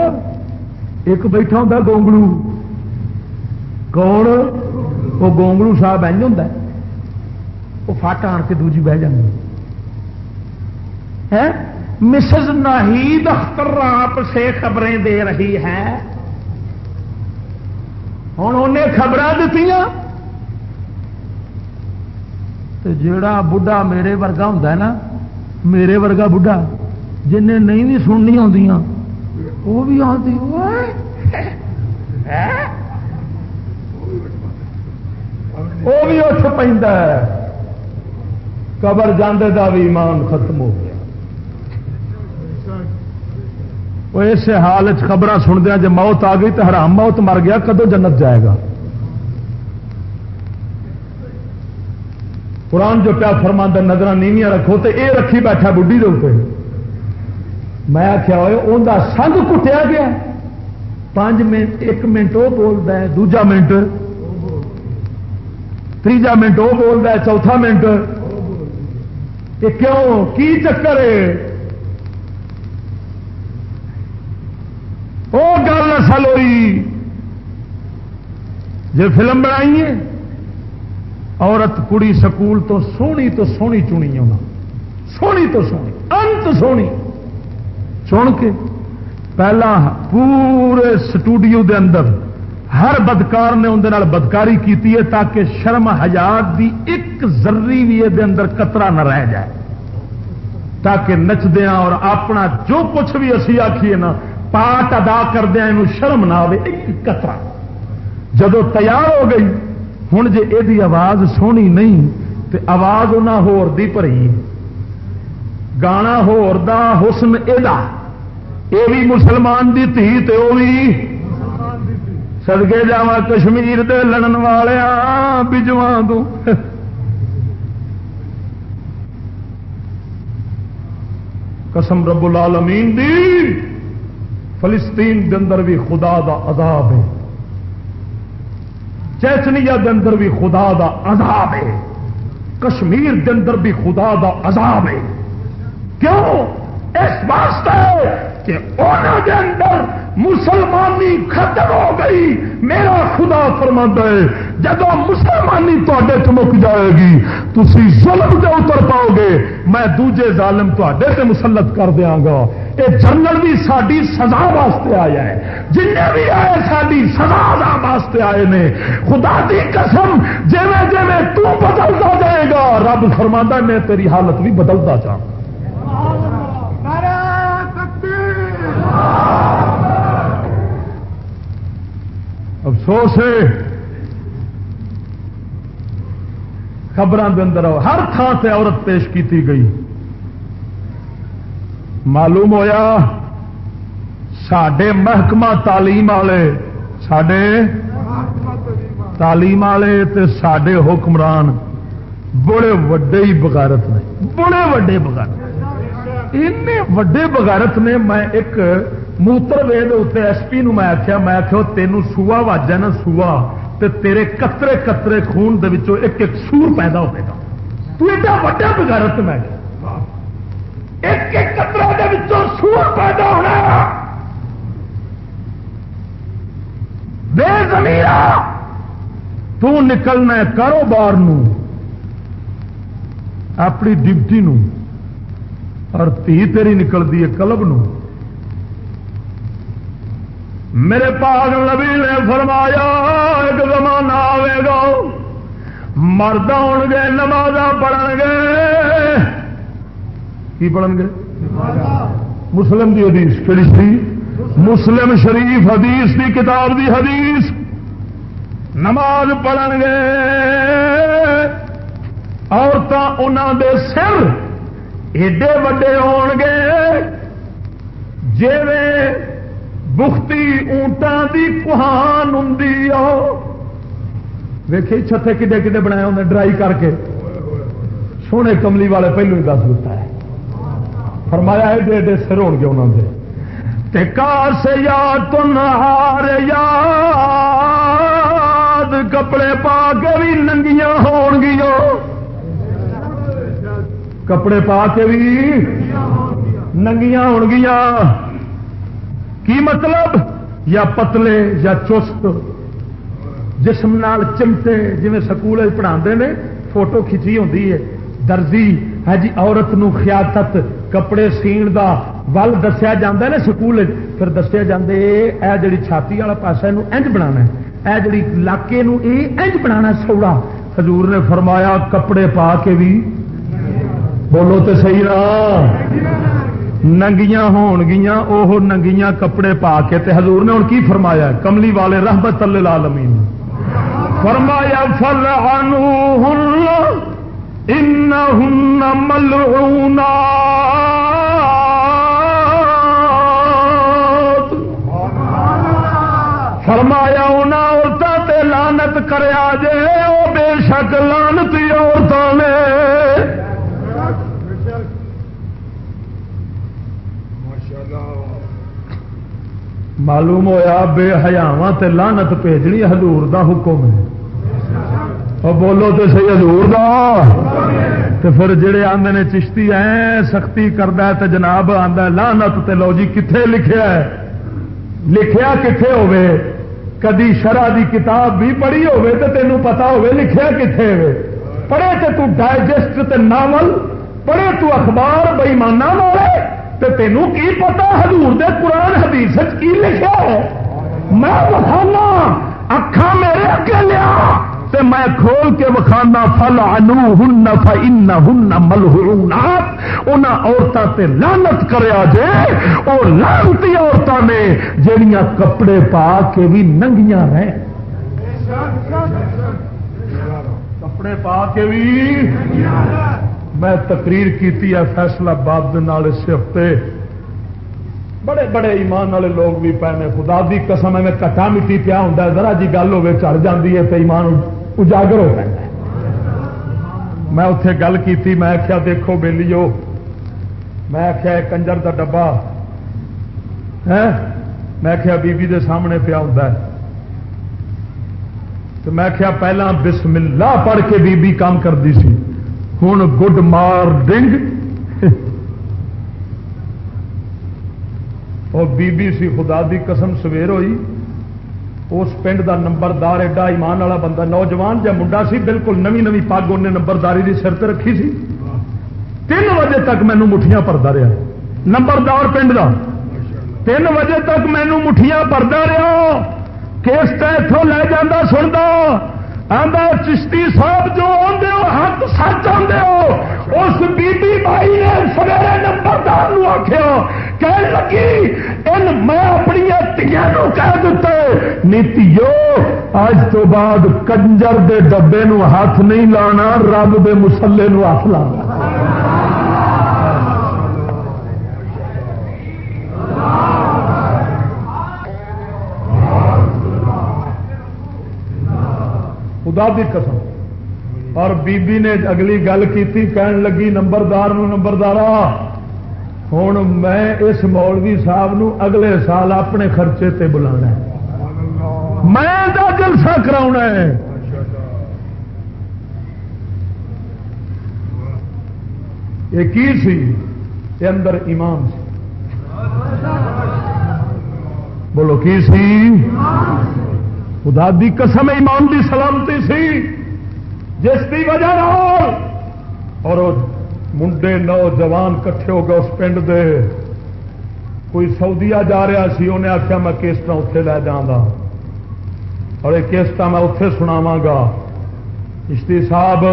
Speaker 1: ایک بیٹھا ہوں گونگلو۔ کون؟ وہ گونگلو صاحب انج ہوں وہ فٹ آن کے دوجی بہ جائیں مسز ناہید اختر آپ سے خبریں دے رہی ہے۔ ہوں انہیں خبر دیتی جیڑا بڑھا میرے ورگا ہوں نا، میرے ورگا بڑھا جن نہیں بھی سننی آدی وہ بھی آتی وہ بھی اٹھ پہ قبر جانے کا بھی ایمان ختم ہو گیا۔ وہ اس حال خبر سندیا جی موت آ گئی تو حرام موت مر گیا، کدو جنت جائے گا؟ قرآن جو پیا فرما نظر نیویاں رکھو تو یہ رکھی بیٹھا بڑھی دے میں آخیا ہوئے انہیں سنگ کٹیا گیا۔ پانچ منٹ، ایک منٹ وہ بولتا ہے، دوجا منٹ۔ تیجا منٹ وہ بولتا ہے، چوتھا منٹ۔ کہ کیوں؟ کی چکر ہے؟ وہ گل اصل ہوئی جی فلم بنائی ہے، عورت کڑی سکول تو سونی تو سونی چنی ہونا سونی تو سونی، انت سونی۔ چن کے پہلا پورے سٹوڈیو دے اندر ہر بدکار نے اندر بدکاری کی تاکہ شرم حیات دی ایک ذری بھی یہ اندر قطرہ نہ رہ جائے۔ تاکہ نچدیا اور اپنا جو کچھ بھی اسی آخیے نا، پاٹ ادا کردیا یہ شرم نہ آئے ایک قطرہ۔ جدو تیار ہو گئی ہوں جی یہ آواز سونی نہیں تو آواز انہیں ہوئی گانا حسن یہ بھی مسلمان دی تھی تو وہ بھی سدگے جا کشمیر دے لڑن والے بجوان تو قسم رب العالمین دی، فلسطین دے اندر بھی خدا دا عذاب ہے۔ چیچنیا دے اندر بھی خدا دا عذاب ہے۔ کشمیر دے اندر بھی خدا دا عذاب ہے۔ کیوں؟ اس واسطے کہ انہوں دے اندر مسلمانی ختم ہو گئی۔ میرا خدا فرما ہے جب مسلمانی تے چمک جائے گی تھی ظلم کے اتر پاؤ گے۔ میں دوجے ظالم تے مسلط کر دیا گا۔ یہ جنگل بھی ساری سزا واسطے آیا ہے۔ جن بھی آئے ساری سزا واسطے آئے نے۔ خدا دی قسم جی جی تو بدلتا جائے گا، رب فرما میں تیری حالت بھی بدلتا چاہوں افسوس ہے۔ خبر اندر ہر تھان سے عورت پیش کی گئی۔ معلوم ہویا سڈے محکمہ تعلیم والے سڈے تعلیم والے سڈے حکمران بڑے وڈے ہی بغیرت نے، بڑے وڈے بغیرت ان وڈے بغیرت نے میں ایک موتر وے اتنے ایس پی نو میں آخیا میں آخیا تینوں سوا وج ہے نا سوا تے تیرے قطرے قطرے خون دے وچوں ایک ایک سور پیدا ہوئے گا تو ایڈا وڈا بغیرت میں ایک ایک قطرے دے وچوں سور پیدا ہونا بے زمین تو نکلنا کاروبار نو اپنی ڈپٹی نو اور تھی تیری نکلتی ہے کلب نو۔ میرے پاگ نبی نے فرمایا، ایک زمانہ آئے گا، مرد آن گے نماز پڑھ گے کی پڑھن گے مسلم دی حدیث کہڑی تھی مسلم شریف حدیث دی کتاب دی حدیث۔ نماز پڑھ گے عورتیں دے سر ایڈے وڈے ہو گے جی بختی اونٹان دی کوہان ہوں ویکے چھتے کڈے کڈے بنایا انہیں ڈرائی کر کے سونے کملی والے پہلو ہی دس دیتا ہے فرمایا ایڈے ایڈے سر ہو گے انہوں نے کاس یاد تو نہار یاد کپڑے پا کے بھی ننگیاں ہون گیا کپڑے پا کے بھی ننگیاں ہون گیا کی مطلب؟ یا پتلے یا چست۔ جسم نال چمٹے جی سکول پڑھا نے، فوٹو کھچی ہوتی ہے۔ درزی ہے جی عورت نو خیاتت کپڑے سین دا ول دسیا جا نا سکول پھر دسیا جاندے اے جڑی چھاتی والا پاسا یہ انج بنا اے جڑی علاقے نو اے انج بنا سوڑا۔ حضور نے فرمایا، کپڑے پا کے بھی بولو تو صحیح نا ننگیاں ہون گیا وہ ننگیاں کپڑے پا کے تے حضور نے ہوں کی فرمایا کملی والے رحمت اللہ امین فرمایا فل ان ملعونات فرمایا انہوں عورتوں تے لانت کریا جے وہ بے شک لانتی عورتوں نے معلوم ہوا بے حیاواں تے لانت بھیجنی حضور دا حکم ہے۔ اور بولو تو سی حضور دا۔ تو پھر جڑے آدھے نے چشتی ای سختی کرتا ہے تو جناب آتا لانت تے لو جی کتنے لکھیا ہے؟ لکھیا کتنے ہوے کدی شرح دی کتاب بھی پڑھی ہوے تو تینوں پتا ہوے لکھیا کتنے ہوے پڑھے تے تو ڈائجسٹ تے ناول، پڑھے تو اخبار بئیمانہ والے۔ تو تینوں کی پتا حضور دے قرآن حدیث کی لکھا ہے؟ میں بخانا اکھا میرے اگے لیا۔ تے میں کھول کے وکھانا فل انو ہن فن ہن ملہونات ان عورتوں تے لانت کریا جے، او لانتی عورتوں نے جڑیاں کپڑے پا کے بھی ننگیاں رہیں کپڑے پا کے بھی میں تقریر کی فیصلہ باد اس ہفتے بڑے بڑے ایمان والے لوگ بھی پے نے، خدا دی قسم میں کٹا مٹی پیا ہوں ذرا جی گل ہوے چڑھ جاتی ہے تو ایمان اجاگر ہو رہا میں اتے گل کی میں آخیا دیکھو بےلیو میں آخیا کنجر کا ڈبا ہے میں آخیا ہاں؟ بیبی دے سامنے پیا ہوں تو میں آخیا پہلا بسم اللہ پڑھ کے بیبی کام کرتی سی۔ ہوں گڈ مارننگ اور بی بی سی خدا دی قسم سویر ہوئی اس پنڈ دا نمبردار ایڈا ایمان والا بندہ نوجوان جا منڈا سی بالکل نوی نوی پگ انہیں نمبرداری کی سرت رکھی سی تین بجے تک مینو مٹھیاں پڑتا رہا نمبردار پنڈ کا تین بجے تک مینو مٹھیاں پڑتا رہا کیس اتوں لے جانا سنتا آدھا چشتی صاحب جو آدھے ہو حق سچ آدھے ہو اس بی بی بھائی نے سویرے نمبردار آخیا کہ لگی، ان میں اپنی تیاں کہہ دیتے نیتیو اج تو بعد کنجر دے ڈبے نو ہاتھ نہیں لانا، رب دے مسلے نو ہاتھ لانا۔ خدا دی قسم۔ اور بی بی نے اگلی گل کی کہن لگی، نمبردار نمبردار ہوں میں اس مولوی صاحب نو اگلے سال اپنے خرچے تے بلا میں جلسہ کرا ہے۔ یہ کی سی؟ یہ اندر ایمان سی۔ بولو، کی سی؟ خدا دی قسم ایمان دی سلامتی سی، جس کی وجہ اور منڈے نوجوان کٹھے ہو گئے اس پنڈ دے۔ کوئی سعودیا جا رہا سی، انہیں آخیا میں کیسٹ اتے لے جانا اور یہ کیسٹ میں اتے سناوا گا۔ اشتی صاحب،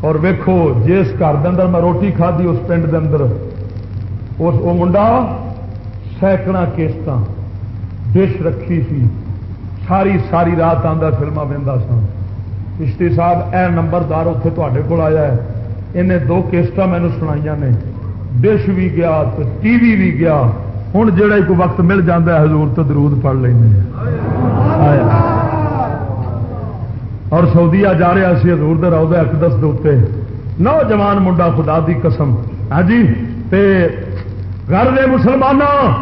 Speaker 1: اور ویکو جس گھر اندر میں روٹی کھدی اس پنڈ دے اندر، اس منڈا سینکڑا کیسٹ ڈش رکھی سی۔ ساری ساری رات آتا فلما پہ سن کشتی صاحب، اے نمبردار اتنے تے کول آیا ہے۔ انہیں دو کیسٹ مینو سنائی نے۔ ڈش بھی گیا تو ٹی وی بھی گیا۔ ہوں جہا ایک وقت مل جاتا ہے، حضور تو درود پڑھ لیں اور سعودیا جا رہا سی، حضور دے رو اقدس دے نوجوان منڈا خدا دی قسم۔ ہاں جی؟ تے گھر دے مسلمانوں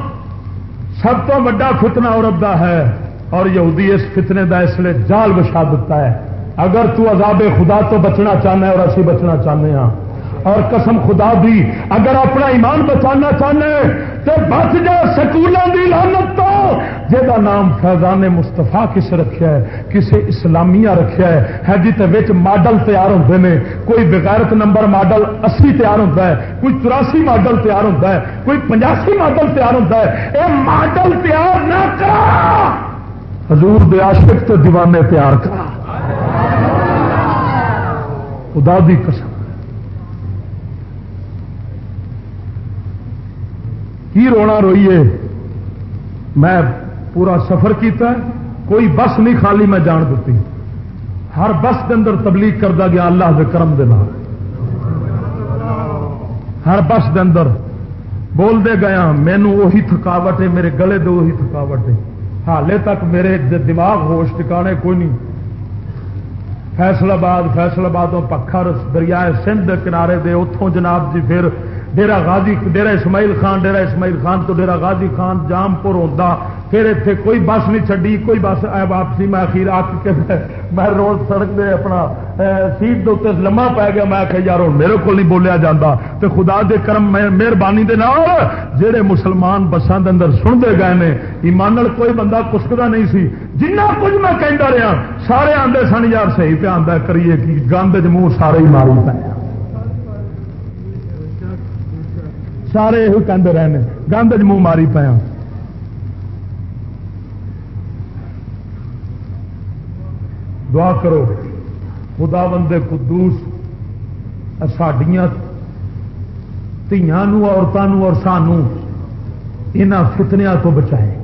Speaker 1: سب تو وا فتنا عورت کا ہے۔ اور یہودی اس فتنے کا اس لیے جال بچا دیتا ہے۔ اگر تو عذاب خدا تو بچنا چاہنا ہے اور اسی بچنا چاہتے ہیں۔ اور قسم خدا بھی اگر اپنا ایمان بچانا چاہنے تو بچ جا سکولوں کی لانت تو۔ جہاں نام فیضان مستفا کس رکھا ہے کسی اسلامیہ رکھا ہے۔ ہے جی تو ماڈل تیار ہوتے ہیں کوئی بغیرت نمبر ماڈل اسی تیار ہوتا ہے، کوئی چوراسی ماڈل تیار ہوتا ہے، کوئی پنجاسی ماڈل تیار ہوتا ہے۔ یہ ماڈل تیار نہ کرا حضور دے عاشق تو دیوانے پیار کرا۔ خدا دی قسم۔ کی رونا روئیے؟ میں پورا سفر کیتا ہے، کوئی بس نہیں خالی میں جان دیتی۔ ہر بس کے اندر تبلیغ کرتا گیا اللہ کے کرم دے نال۔ ہر بس کے اندر بولتے گیا ہاں، مینو وہی تھکاوٹ ہے، میرے گلے دے وہی تھکاوٹ ہے۔ حالے تک میرے دماغ ہوش ٹکانے کوئی نہیں فیصل آباد فیصل آباد پکھر دریائے سندھ کنارے دے اتوں جناب جی پھر ڈیرا غازی ڈیرا اسماعیل خان ڈیرا اسماعیل خان تو ڈیرا غازی خان جام پور ہوتا پھر اتنے کوئی بس نہیں چڈی کوئی بس واپسی، میں اخیر آ کے میں روز سڑک دے اپنا سیٹ دے لما پی گیا، میں آخیا یار میرے کو نہیں بولیا جاتا تو خدا دے کرم مہربانی دے نال جہے مسلمان بسان دے اندر سنتے گئے نے، ایمان کوئی بندہ کسکتا نہیں سی۔ جنہ کچھ میں کہہ رہا، سارے آدھے سن، یار صحیح پہ آتا کریے کہ گند منہ سارے ہی ماری پہ سارے یہ کہتے رہے گند منہ ماری پایا ہاں۔ دعا کرو، خدا بندے قدوس سڈیا تیان عورتوں اور سانو یہاں فتنیا تو بچائے۔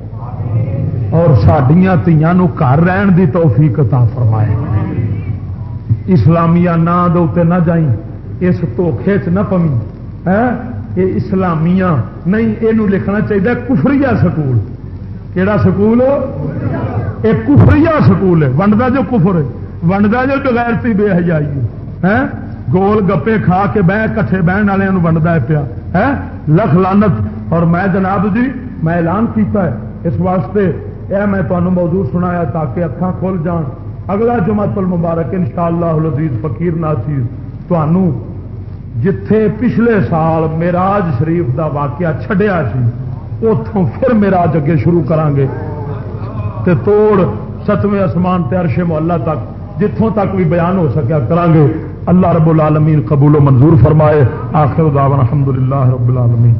Speaker 1: اور سڈیا تیان گھر رہن دی توفیق عطا فرمائے۔ اسلامیہ نا دے نہ جائیں، اس دھوکھے چ نہ پمی یہ اسلامیہ نہیں یہ لکھنا چاہیے کفری سکول۔ کہڑا سکول؟ یہ کفری سکول ہے۔ ونڈا جو کفر ونڈا جو بغیر بے حجائی ہے۔ گول گپے کھا کے بہ کٹھے بہن والوں ونڈا پیا۔ ہے لکھ لانت اور میں جناب جی میں اعلان کیتا ہے۔ اس واسطے یہ میں تمہیں موضوع سنایا تاکہ اکھان کھل جان۔ اگلا جمع مبارک ان شاء اللہ فقیر ناچیز تمہوں جتھے پچھلے سال میراج شریف دا واقعہ چھڈیا سی اتوں پھر میراج اگے شروع کران گے تے توڑ ستویں آسمان ترشے محلہ تک جتوں تک بھی بیان ہو سکیا کران گے اللہ رب العالمین قبول و منظور فرمائے۔ آخر دعوان الحمدللہ رب العالمین۔